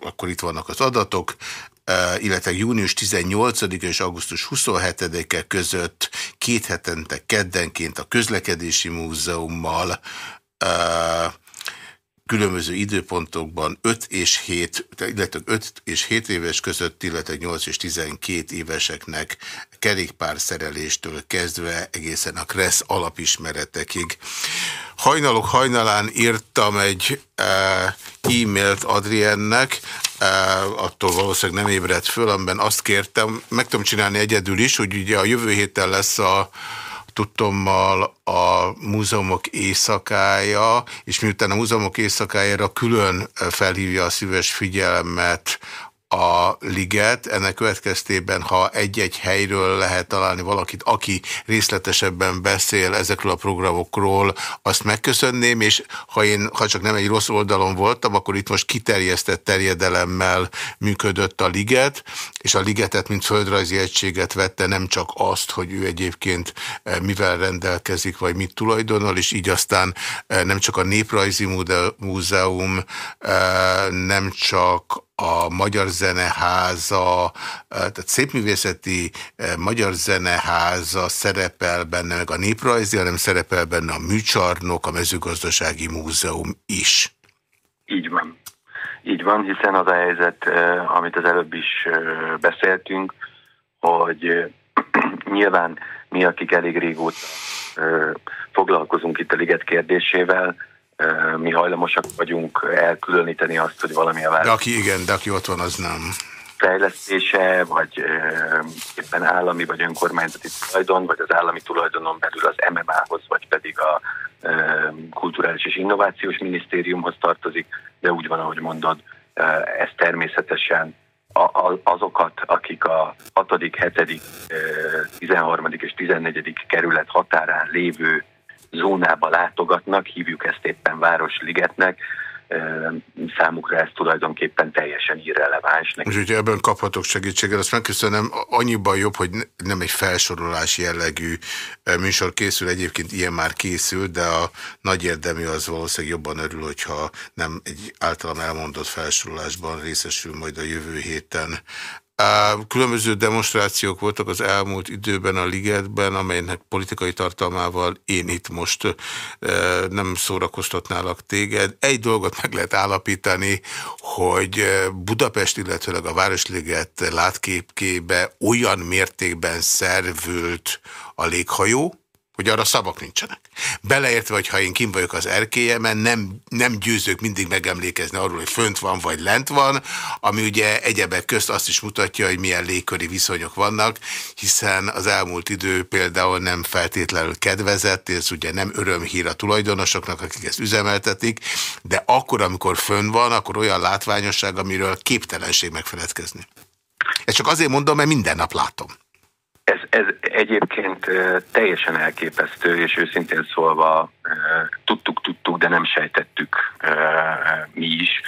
akkor itt vannak az adatok. Illetve június 18 és augusztus 27-e között két hetente keddenként a közlekedési múzeummal különböző időpontokban 5 és 7, illetve 5 és 7 éves között, illetve 8 és 12 éveseknek kerékpárszereléstől kezdve egészen a KRESZ alapismeretekig. Hajnalok hajnalán írtam egy e-mailt Adriennek, attól valószínűleg nem ébredt föl, amiben azt kértem, meg tudom csinálni egyedül is, hogy ugye a jövő héten lesz a tudtommal a múzeumok éjszakája, és miután a múzeumok éjszakájára külön felhívja a szíves figyelmet a liget. Ennek következtében, ha egy-egy helyről lehet találni valakit, aki részletesebben beszél ezekről a programokról, azt megköszönném, és ha én, ha csak nem egy rossz oldalon voltam, akkor itt most kiterjesztett terjedelemmel működött a liget, és a ligetet, mint földrajzi egységet vette, nem csak azt, hogy ő egyébként eh, mivel rendelkezik, vagy mit tulajdonol, és így aztán eh, nem csak a Néprajzi Múzeum, eh, nem csak a Magyar Zeneháza, tehát Szépművészeti Magyar Zeneháza szerepel benne, meg a Néprajzi, hanem szerepel benne a Műcsarnok, a Mezőgazdasági Múzeum is. Így van. Így van, hiszen az a helyzet, amit az előbb is beszéltünk, hogy *clears throat* nyilván mi, akik elég régóta foglalkozunk itt a liget kérdésével, mi hajlamosak vagyunk elkülöníteni azt, hogy valami a város. De aki igen, de aki ott van, az nem. Fejlesztése, vagy éppen állami vagy önkormányzati tulajdon, vagy az állami tulajdonon belül az MMA-hoz, vagy pedig a Kulturális és Innovációs Minisztériumhoz tartozik, de úgy van, ahogy mondod, ez természetesen azokat, akik a 6., 7., 13. és 14. kerület határán lévő zónába látogatnak, hívjuk ezt éppen Városligetnek, számukra ez tulajdonképpen teljesen irreleváns. És hogyha ebben kaphatok segítséget, azt megköszönöm, annyiban jobb, hogy nem egy felsorolás jellegű műsor készül, egyébként ilyen már készül, de a nagy érdemű az valószínűleg jobban örül, hogyha nem egy általam elmondott felsorolásban részesül majd a jövő héten. Különböző demonstrációk voltak az elmúlt időben a Ligetben, amelynek politikai tartalmával én itt most nem szórakoztatnálak téged. Egy dolgot meg lehet állapítani, hogy Budapest, illetőleg a Városliget látképkébe olyan mértékben szervült a léghajó, hogy arra szavak nincsenek. Beleértve, hogy ha én kim vagyok az erkélyemen, nem, nem győzök mindig megemlékezni arról, hogy fönt van vagy lent van, ami ugye egyebek közt azt is mutatja, hogy milyen légköri viszonyok vannak, hiszen az elmúlt idő például nem feltétlenül kedvezett, ez ugye nem örömhír a tulajdonosoknak, akik ezt üzemeltetik, de akkor, amikor fönn van, akkor olyan látványosság, amiről képtelenség megfeledkezni. Ezt csak azért mondom, mert minden nap látom. Ez, ez egyébként teljesen elképesztő, és őszintén szólva tudtuk, tudtuk, de nem sejtettük mi is.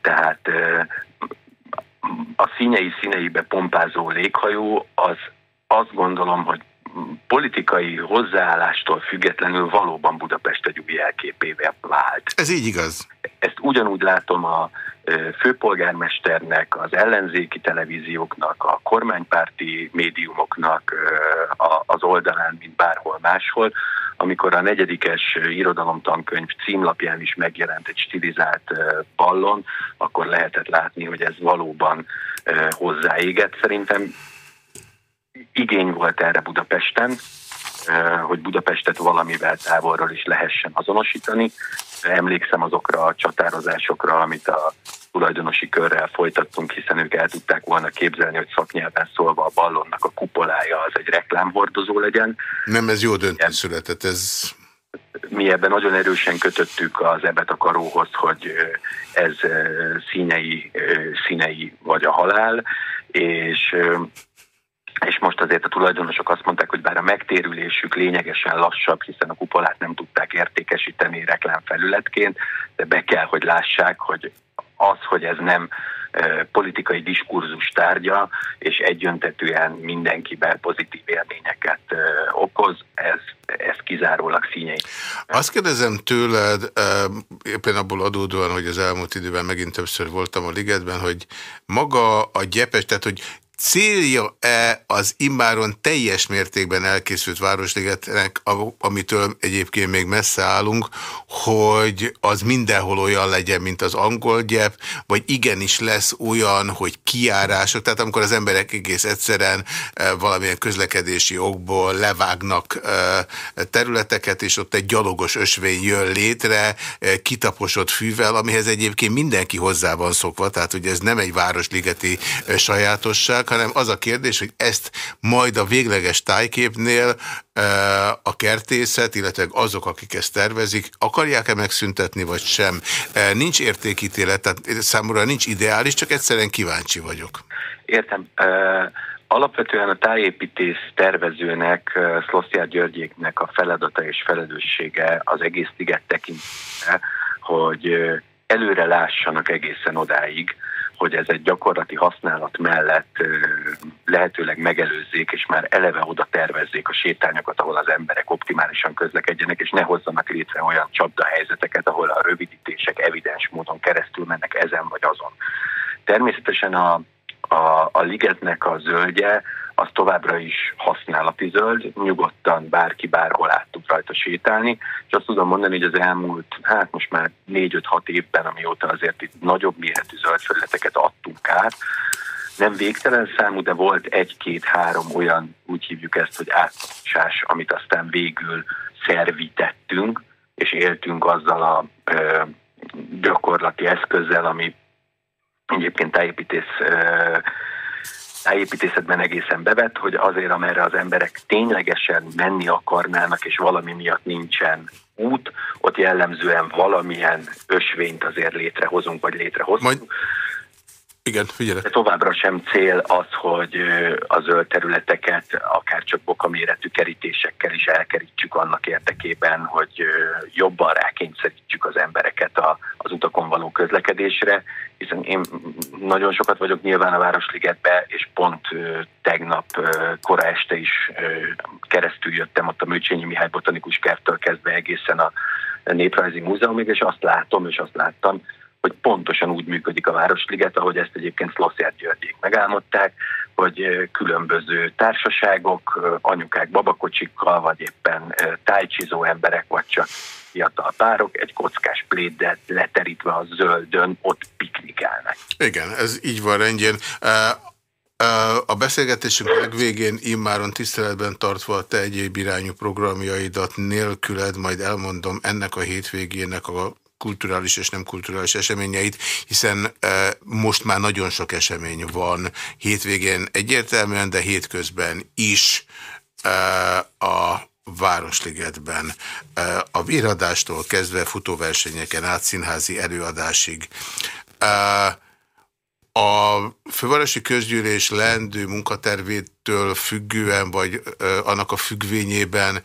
Tehát a színei színeibe pompázó léghajó az azt gondolom, hogy politikai hozzáállástól függetlenül valóban Budapest egy új jelképével vált. Ez így igaz. Ezt ugyanúgy látom a főpolgármesternek, az ellenzéki televízióknak, a kormánypárti médiumoknak az oldalán, mint bárhol máshol, amikor a negyedikes irodalomtankönyv címlapján is megjelent egy stilizált ballon, akkor lehetett látni, hogy ez valóban hozzáégett. Szerintem igény volt erre Budapesten, hogy Budapestet valamivel távolról is lehessen azonosítani. Emlékszem azokra a csatározásokra, amit a tulajdonosi körrel folytattunk, hiszen ők el tudták volna képzelni, hogy szaknyelven szólva a ballonnak a kupolája az egy reklámhordozó legyen. Nem, ez jó döntés született, ez... Mi ebben nagyon erősen kötöttük az ebet a karóhoz, hogy ez színei, színei vagy a halál, és és most azért a tulajdonosok azt mondták, hogy bár a megtérülésük lényegesen lassabb, hiszen a kupolát nem tudták értékesíteni reklámfelületként, de be kell, hogy lássák, hogy az, hogy ez nem politikai diskurzus tárgya, és egyöntetően mindenkiben pozitív élményeket okoz, ez, ez kizárólag színei. Azt kérdezem tőled, éppen abból adódóan, hogy az elmúlt időben megint többször voltam a ligetben, hogy maga a gyepes, tehát hogy célja-e az immáron teljes mértékben elkészült Városligetnek, amitől egyébként még messze állunk, hogy az mindenhol olyan legyen, mint az angol gyep, vagy igenis lesz olyan, hogy kiárások, tehát amikor az emberek egész egyszerűen e, valamilyen közlekedési okból levágnak e, területeket, és ott egy gyalogos ösvény jön létre, e, kitaposott fűvel, amihez egyébként mindenki hozzá van szokva, tehát ugye ez nem egy városligeti sajátosság, hanem az a kérdés, hogy ezt majd a végleges tájképnél a kertészet, illetve azok, akik ezt tervezik, akarják-e megszüntetni, vagy sem. Nincs értékítélet, tehát számomra nincs ideális, csak egyszerűen kíváncsi vagyok. Értem. Alapvetően a tájépítés tervezőnek, Szloszjár Györgyéknek a feladata és felelőssége az egész liget tekintve, hogy előre lássanak egészen odáig, hogy ez egy gyakorlati használat mellett lehetőleg megelőzzék, és már eleve oda tervezzék a sétányokat, ahol az emberek optimálisan közlekedjenek, és ne hozzanak létre olyan csapdahelyzeteket, ahol a rövidítések evidens módon keresztül mennek ezen vagy azon. Természetesen a, a, a ligetnek a zöldje az továbbra is használati zöld, nyugodtan bárki bárhol át tud rajta sétálni, és azt tudom mondani, hogy az elmúlt, hát most már 4-5-6 évben, amióta azért itt nagyobb méretű zöld felületeket adtunk át, nem végtelen számú, de volt egy-két-három olyan, úgy hívjuk ezt, hogy átcsás, amit aztán végül szervítettünk, és éltünk azzal a ö, gyakorlati eszközzel, ami egyébként tájépítész ö, tájépítészetben egészen bevett, hogy azért, amerre az emberek ténylegesen menni akarnának, és valami miatt nincsen út, ott jellemzően valamilyen ösvényt azért létrehozunk, vagy létrehozunk. Majd igen, figyelj. De továbbra sem cél az, hogy a zöld területeket akár csak bokaméretű kerítésekkel is elkerítsük annak érdekében, hogy jobban rákényszerítsük az embereket az utakon való közlekedésre, hiszen én nagyon sokat vagyok nyilván a Városligetbe, és pont tegnap kora este is keresztül jöttem ott a Műcsényi Mihály Botanikus Kerttől kezdve egészen a Néprajzi Múzeumig, és azt látom, és azt láttam, hogy pontosan úgy működik a Városliget, ahogy ezt egyébként Szlosszert Györgyék megálmodták, hogy különböző társaságok, anyukák babakocsikkal, vagy éppen tájcsizó emberek, vagy csak fiatal párok egy kockás plédet leterítve a zöldön ott piknikelnek. Igen, ez így van rendjén. A beszélgetésünk legvégén immáron tiszteletben tartva a te egyéb irányú programjaidat nélküled, majd elmondom ennek a hétvégének a kulturális és nem kulturális eseményeit, hiszen e, most már nagyon sok esemény van hétvégén egyértelműen, de hétközben is e, a Városligetben. E, a víradástól kezdve futóversenyeken át színházi előadásig. A fővárosi közgyűlés lendő munkatervétől függően, vagy annak a függvényében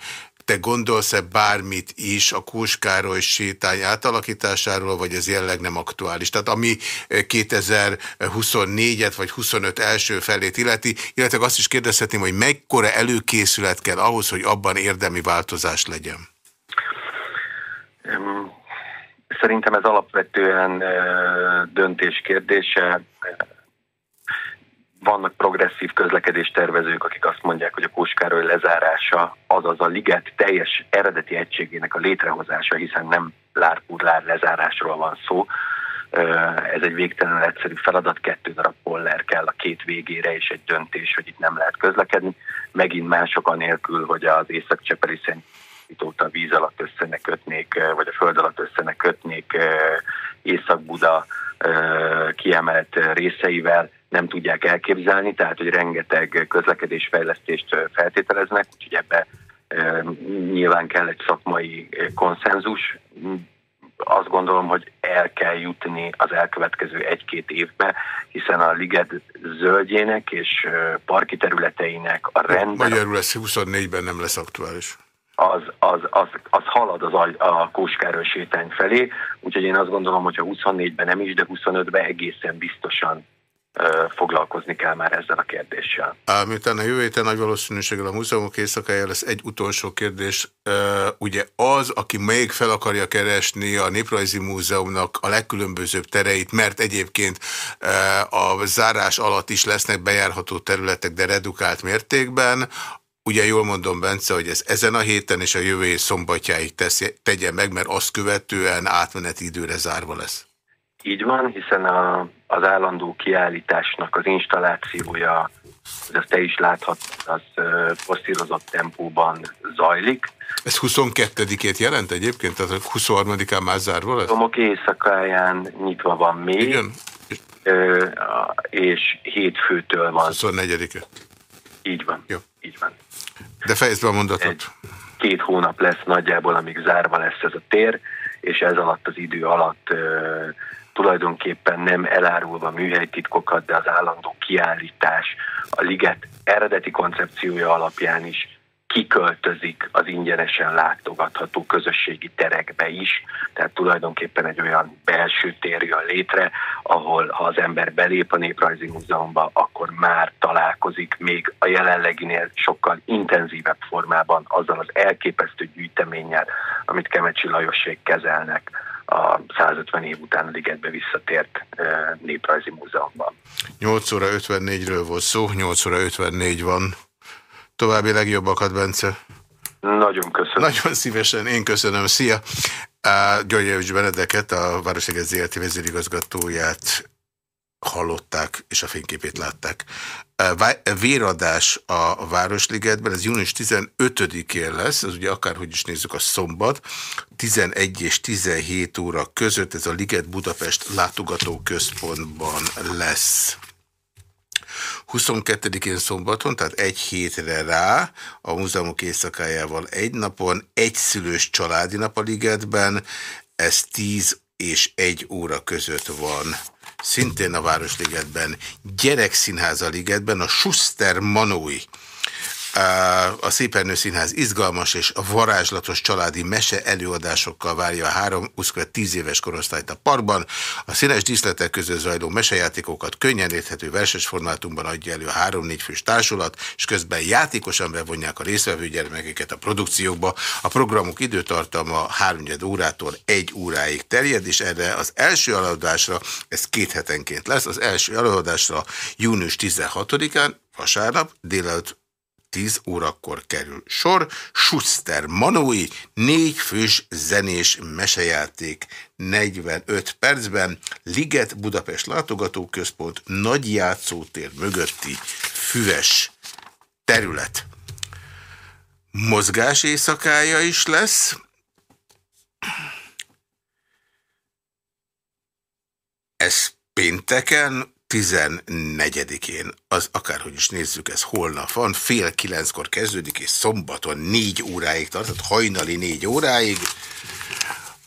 te gondolsz-e bármit is a Kóskároly sétány átalakításáról, vagy ez jelenleg nem aktuális? Tehát ami 2024-et eh, vagy 25 első felét illeti, illetve azt is kérdezhetném, hogy mekkora előkészület kell ahhoz, hogy abban érdemi változás legyen? Szerintem ez alapvetően eh, döntés kérdése vannak progresszív közlekedés tervezők, akik azt mondják, hogy a Kóskároly lezárása, azaz a liget teljes eredeti egységének a létrehozása, hiszen nem lárpurlár lezárásról van szó. Ez egy végtelenül egyszerű feladat, kettő darab poller kell a két végére, és egy döntés, hogy itt nem lehet közlekedni. Megint mások anélkül, hogy az Észak-Csepeli Szent a víz alatt összene kötnék, vagy a föld alatt összene kötnék Észak-Buda kiemelt részeivel, nem tudják elképzelni, tehát hogy rengeteg közlekedésfejlesztést feltételeznek, úgyhogy ebbe nyilván kell egy szakmai konszenzus. Azt gondolom, hogy el kell jutni az elkövetkező egy-két évbe, hiszen a liget zöldjének és parki területeinek a rendben... Magyarul lesz 24-ben nem lesz aktuális. az, az, az, az halad az a, a Kóskáról sétány felé, úgyhogy én azt gondolom, hogy a 24-ben nem is, de 25-ben egészen biztosan foglalkozni kell már ezzel a kérdéssel. Miután a jövő héten nagy valószínűséggel a múzeumok éjszakája lesz egy utolsó kérdés. Ugye az, aki még fel akarja keresni a Néprajzi Múzeumnak a legkülönbözőbb tereit, mert egyébként a zárás alatt is lesznek bejárható területek, de redukált mértékben, Ugye jól mondom, Bence, hogy ez ezen a héten és a jövő hét szombatjáig tesz, tegye meg, mert azt követően átmeneti időre zárva lesz. Így van, hiszen a, az állandó kiállításnak az installációja, hogy azt te is láthat, az posztírozott tempóban zajlik. Ez 22-ét jelent egyébként? Tehát 23-án már zárva lesz? Tomok éjszakáján nyitva van még. Igen. És hétfőtől van. 24-e. Így van. Jó. Így van. De fejezd be a mondatot. Egy, két hónap lesz nagyjából, amíg zárva lesz ez a tér, és ez alatt az idő alatt tulajdonképpen nem elárulva műhelytitkokat, de az állandó kiállítás, a liget eredeti koncepciója alapján is kiköltözik az ingyenesen látogatható közösségi terekbe is, tehát tulajdonképpen egy olyan belső tér jön létre, ahol ha az ember belép a Néprajzi Múzeumba, akkor már találkozik még a jelenleginél sokkal intenzívebb formában azzal az elképesztő gyűjteménnyel, amit Kemecsi Lajosség kezelnek a 150 év után a ligetbe visszatért Néprajzi Múzeumban. 8 óra 54-ről volt szó, 8 óra 54 van. További legjobbakat, Bence. Nagyon köszönöm. Nagyon szívesen, én köszönöm. Szia! Györgyevics Benedeket, a Városleges ZRT vezérigazgatóját hallották, és a fényképét látták. Véradás a Városligetben, ez június 15-én lesz, ez ugye akárhogy is nézzük a szombat, 11 és 17 óra között ez a Liget Budapest látogatóközpontban lesz. 22-én szombaton, tehát egy hétre rá, a múzeumok éjszakájával egy napon, egy szülős családi nap a ligetben, ez 10 és 1 óra között van szintén a Városligetben, Gyerekszínháza ligetben, a Schuster Manói a Szépernő Színház izgalmas és varázslatos családi mese előadásokkal várja a három 10 éves korosztályt a parkban. A színes díszletek között zajló mesejátékokat könnyen érthető verses formátumban adja elő a három-négy fős társulat, és közben játékosan bevonják a részvevő gyermekeket a produkciókba. A programok időtartama 3 órától egy óráig terjed, és erre az első előadásra, ez két hetenként lesz, az első előadásra június 16-án, vasárnap délelőtt 10 órakor kerül sor. Schuster Manói, négy fős zenés mesejáték 45 percben. Liget Budapest látogatóközpont nagy játszótér mögötti füves terület. Mozgás éjszakája is lesz. Ez pénteken 14-én, az akárhogy is nézzük, ez holnap van, fél kilenckor kezdődik, és szombaton négy óráig tart, tehát hajnali négy óráig.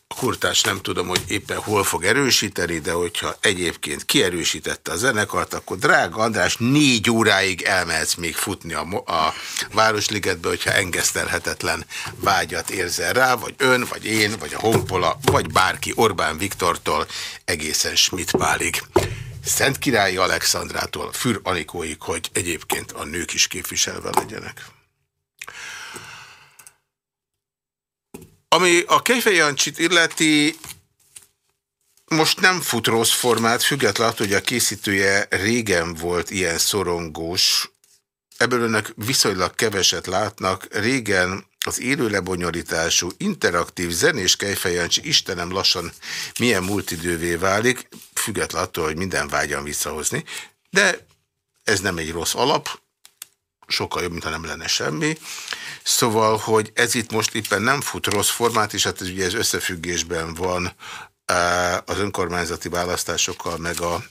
A kurtás nem tudom, hogy éppen hol fog erősíteni, de hogyha egyébként kierősítette a zenekart, akkor drága András, négy óráig elmehetsz még futni a, a Városligetbe, hogyha engesztelhetetlen vágyat érzel rá, vagy ön, vagy én, vagy a Honpola, vagy bárki Orbán Viktortól egészen Schmidt Pálig. Szent Királyi Alexandrától Für Anikóig, hogy egyébként a nők is képviselve legyenek. Ami a Kejfej Jancsit illeti, most nem fut rossz formát, függetlenül hogy a készítője régen volt ilyen szorongós. Ebből önök viszonylag keveset látnak. Régen az élő lebonyolítású, interaktív zenés Kejfejancsi Istenem lassan milyen multidővé válik, függetlenül attól, hogy minden vágyam visszahozni, de ez nem egy rossz alap, sokkal jobb, mintha nem lenne semmi. Szóval, hogy ez itt most éppen nem fut rossz formát, és hát ez ugye ez összefüggésben van az önkormányzati választásokkal, meg a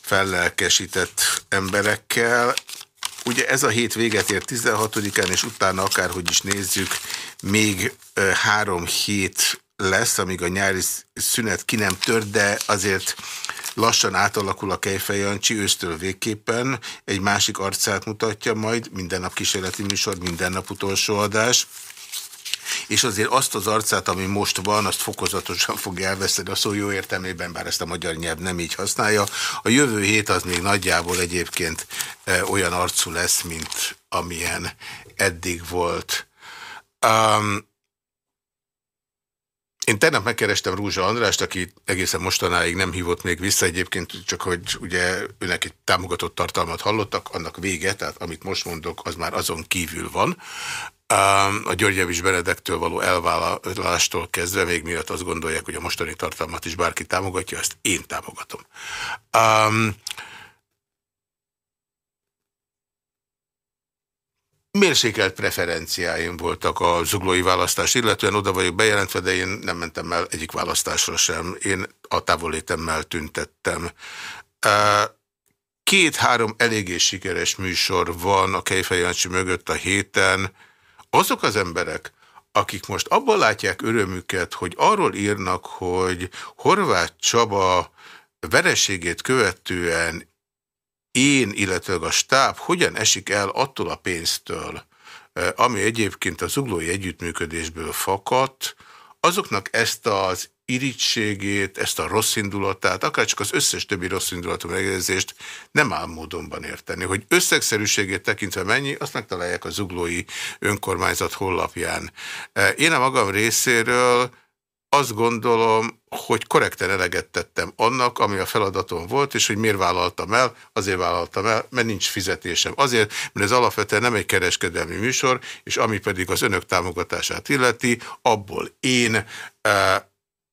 fellelkesített emberekkel. Ugye ez a hét véget ér 16-án, és utána akárhogy is nézzük, még három hét lesz, amíg a nyári szünet ki nem tört, de azért lassan átalakul a Kejfej Jancsi, ősztől végképpen egy másik arcát mutatja majd, minden nap kísérleti műsor, minden nap utolsó adás. És azért azt az arcát, ami most van, azt fokozatosan fogja elveszteni a szó jó értelmében, bár ezt a magyar nyelv nem így használja. A jövő hét az még nagyjából egyébként e, olyan arcú lesz, mint amilyen eddig volt. Um, én tegnap megkerestem Rúzsa Andrást, aki egészen mostanáig nem hívott még vissza egyébként, csak hogy ugye őnek egy támogatott tartalmat hallottak, annak vége, tehát amit most mondok, az már azon kívül van. A Györgyevics Benedektől való elvállalástól kezdve, még miatt azt gondolják, hogy a mostani tartalmat is bárki támogatja, ezt én támogatom. Um, Mérsékelt preferenciáim voltak a zuglói választás, illetően oda vagyok bejelentve, de én nem mentem el egyik választásra sem. Én a távolétemmel tüntettem. Két-három eléggé sikeres műsor van a Kejfejancsi mögött a héten. Azok az emberek, akik most abban látják örömüket, hogy arról írnak, hogy Horváth Csaba vereségét követően én, illetve a stáb hogyan esik el attól a pénztől, ami egyébként az uglói együttműködésből fakadt, azoknak ezt az irítségét, ezt a rossz indulatát, akár csak az összes többi rossz indulatú megjegyzést nem áll módonban érteni. Hogy összegszerűségét tekintve mennyi, azt megtalálják az uglói önkormányzat hollapján. Én a magam részéről azt gondolom, hogy korrekten eleget tettem annak, ami a feladatom volt, és hogy miért vállaltam el, azért vállaltam el, mert nincs fizetésem. Azért, mert ez alapvetően nem egy kereskedelmi műsor, és ami pedig az önök támogatását illeti, abból én eh,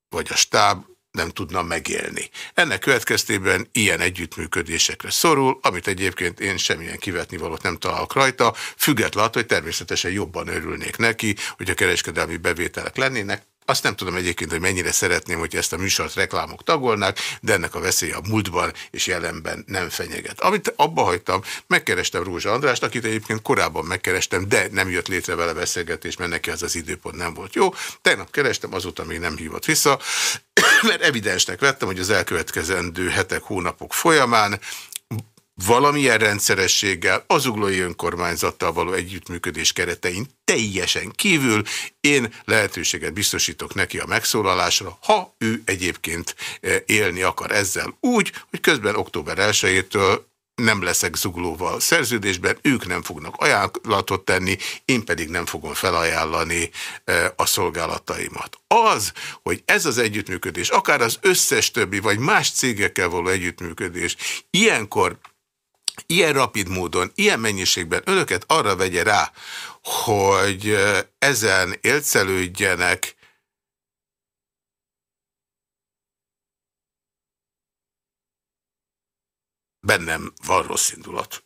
vagy a stáb nem tudna megélni. Ennek következtében ilyen együttműködésekre szorul, amit egyébként én semmilyen kivetnivalót nem találok rajta, függetlenül, hogy természetesen jobban örülnék neki, hogy a kereskedelmi bevételek lennének, azt nem tudom egyébként, hogy mennyire szeretném, hogy ezt a műsort reklámok tagolnák, de ennek a veszély a múltban és jelenben nem fenyeget. Amit abba hagytam, megkerestem Rózsa Andrást, akit egyébként korábban megkerestem, de nem jött létre vele beszélgetés, mert neki az az időpont nem volt jó. Tegnap kerestem, azóta még nem hívott vissza, *coughs* mert evidensnek vettem, hogy az elkövetkezendő hetek, hónapok folyamán valamilyen rendszerességgel az uglói önkormányzattal való együttműködés keretein teljesen kívül én lehetőséget biztosítok neki a megszólalásra, ha ő egyébként e, élni akar ezzel úgy, hogy közben október 1-től nem leszek zuglóval szerződésben, ők nem fognak ajánlatot tenni, én pedig nem fogom felajánlani e, a szolgálataimat. Az, hogy ez az együttműködés, akár az összes többi, vagy más cégekkel való együttműködés, ilyenkor ilyen rapid módon, ilyen mennyiségben önöket arra vegye rá, hogy ezen élcelődjenek, bennem van rossz indulat.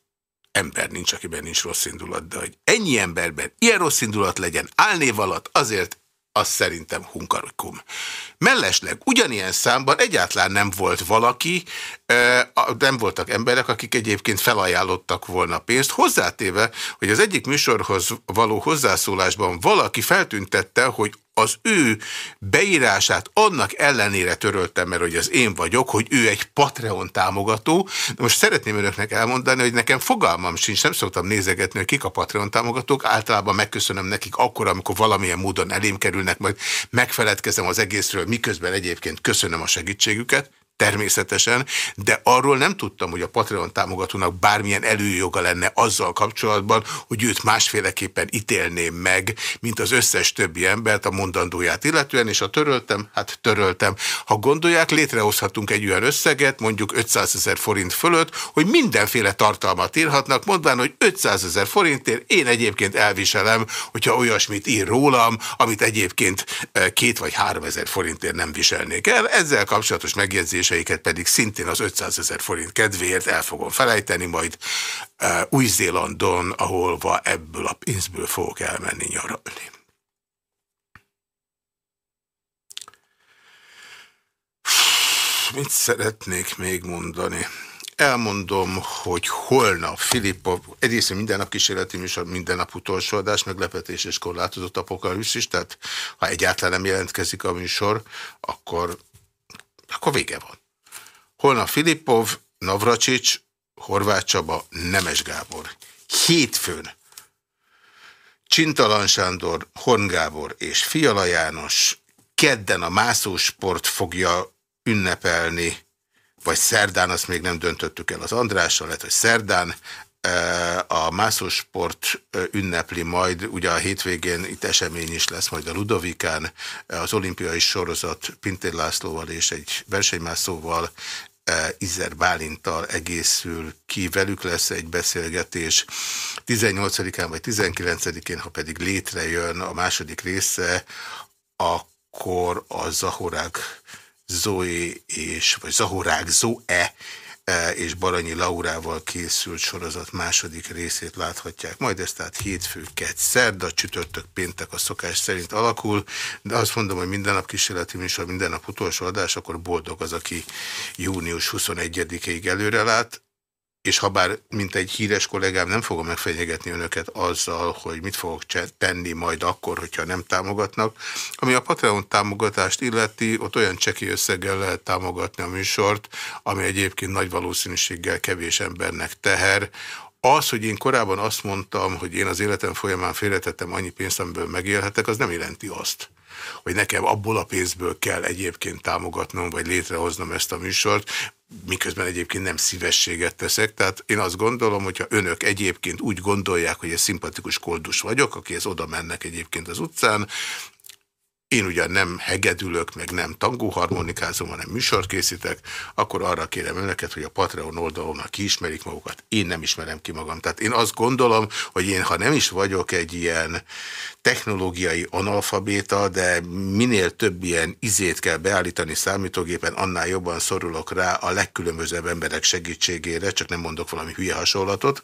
Ember nincs, akiben nincs rossz indulat, de hogy ennyi emberben ilyen rossz indulat legyen álnév alatt, azért az szerintem hunkarikum. Mellesleg ugyanilyen számban egyáltalán nem volt valaki, nem voltak emberek, akik egyébként felajánlottak volna pénzt, hozzátéve, hogy az egyik műsorhoz való hozzászólásban valaki feltüntette, hogy az ő beírását annak ellenére töröltem, mert hogy az én vagyok, hogy ő egy Patreon támogató. Most szeretném önöknek elmondani, hogy nekem fogalmam sincs, nem szoktam nézegetni, hogy kik a Patreon támogatók. Általában megköszönöm nekik akkor, amikor valamilyen módon elém kerülnek, majd megfeledkezem az egészről, miközben egyébként köszönöm a segítségüket természetesen, de arról nem tudtam, hogy a Patreon támogatónak bármilyen előjoga lenne azzal kapcsolatban, hogy őt másféleképpen ítélném meg, mint az összes többi embert a mondandóját illetően, és ha töröltem, hát töröltem. Ha gondolják, létrehozhatunk egy olyan összeget, mondjuk 500 ezer forint fölött, hogy mindenféle tartalmat írhatnak, mondván, hogy 500 ezer forintért én egyébként elviselem, hogyha olyasmit ír rólam, amit egyébként eh, két vagy három ezer forintért nem viselnék el. Ezzel kapcsolatos megjegyzés fizetéseiket pedig szintén az 500 ezer forint kedvéért el fogom felejteni, majd uh, Új-Zélandon, ahol ebből a pénzből fogok elmenni nyaralni. Mit szeretnék még mondani? Elmondom, hogy holnap Filippov, egyrészt minden nap kísérleti műsor, minden nap utolsó adás, meglepetés és korlátozott apokalipszis, tehát ha egyáltalán nem jelentkezik a műsor, akkor akkor vége van. Holnap Filippov, Navracsics, Horváth Csaba, Nemes Gábor. Hétfőn Csintalan Sándor, Horn Gábor és Fiala János kedden a mászósport fogja ünnepelni, vagy szerdán, azt még nem döntöttük el az Andrással, lehet, hogy szerdán, a mászósport ünnepli majd, ugye a hétvégén itt esemény is lesz majd a Ludovikán, az olimpiai sorozat Pintér Lászlóval és egy versenymászóval, Izer Bálintal egészül ki, velük lesz egy beszélgetés 18-án vagy 19-én, ha pedig létrejön a második része, akkor a Zahorák Zoe és, vagy Zahorák Zoe E, és Baranyi Laurával készült sorozat második részét láthatják. Majd ezt tehát hétfő, kett, szerda, csütörtök, péntek a szokás szerint alakul, de azt mondom, hogy minden nap kísérleti műsor, minden nap utolsó adás, akkor boldog az, aki június 21-ig előre lát és ha bár, mint egy híres kollégám, nem fogom megfenyegetni önöket azzal, hogy mit fogok tenni majd akkor, hogyha nem támogatnak. Ami a Patreon támogatást illeti, ott olyan cseki összeggel lehet támogatni a műsort, ami egyébként nagy valószínűséggel kevés embernek teher. Az, hogy én korábban azt mondtam, hogy én az életem folyamán félretettem annyi pénzt, amiből megélhetek, az nem jelenti azt, hogy nekem abból a pénzből kell egyébként támogatnom, vagy létrehoznom ezt a műsort miközben egyébként nem szívességet teszek. Tehát én azt gondolom, hogyha önök egyébként úgy gondolják, hogy egy szimpatikus koldus vagyok, akihez oda mennek egyébként az utcán, én ugyan nem hegedülök, meg nem tangóharmonikázom, hanem műsort készítek, akkor arra kérem önöket, hogy a Patreon oldalon kiismerik magukat. Én nem ismerem ki magam. Tehát én azt gondolom, hogy én, ha nem is vagyok egy ilyen technológiai analfabéta, de minél több ilyen izét kell beállítani számítógépen, annál jobban szorulok rá a legkülönbözőbb emberek segítségére, csak nem mondok valami hülye hasonlatot.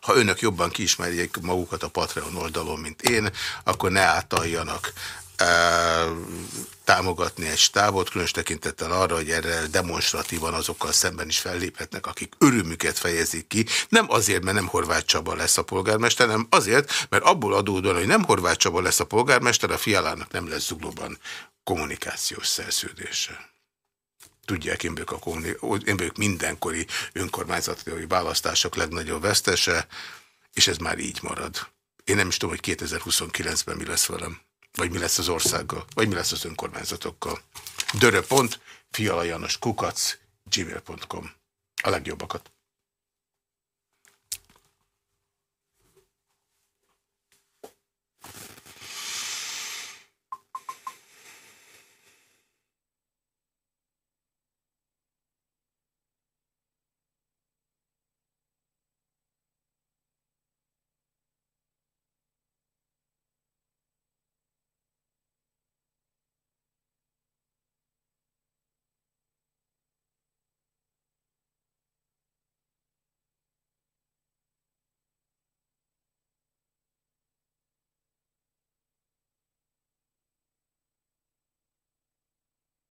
Ha önök jobban kiismerjék magukat a Patreon oldalon, mint én, akkor ne átaljanak támogatni egy stábot, különös tekintettel arra, hogy erre demonstratívan azokkal szemben is felléphetnek, akik örömüket fejezik ki. Nem azért, mert nem Horváth Csaba lesz a polgármester, hanem azért, mert abból adódóan, hogy nem Horváth Csaba lesz a polgármester, a fialának nem lesz zuglóban kommunikációs szerződése. Tudják, én vagyok, a én vagyok mindenkori önkormányzati választások legnagyobb vesztese, és ez már így marad. Én nem is tudom, hogy 2029-ben mi lesz velem. Vagy mi lesz az országgal, vagy mi lesz az önkormányzatokkal. Dörö.fialajanos kukac gmail.com A legjobbakat.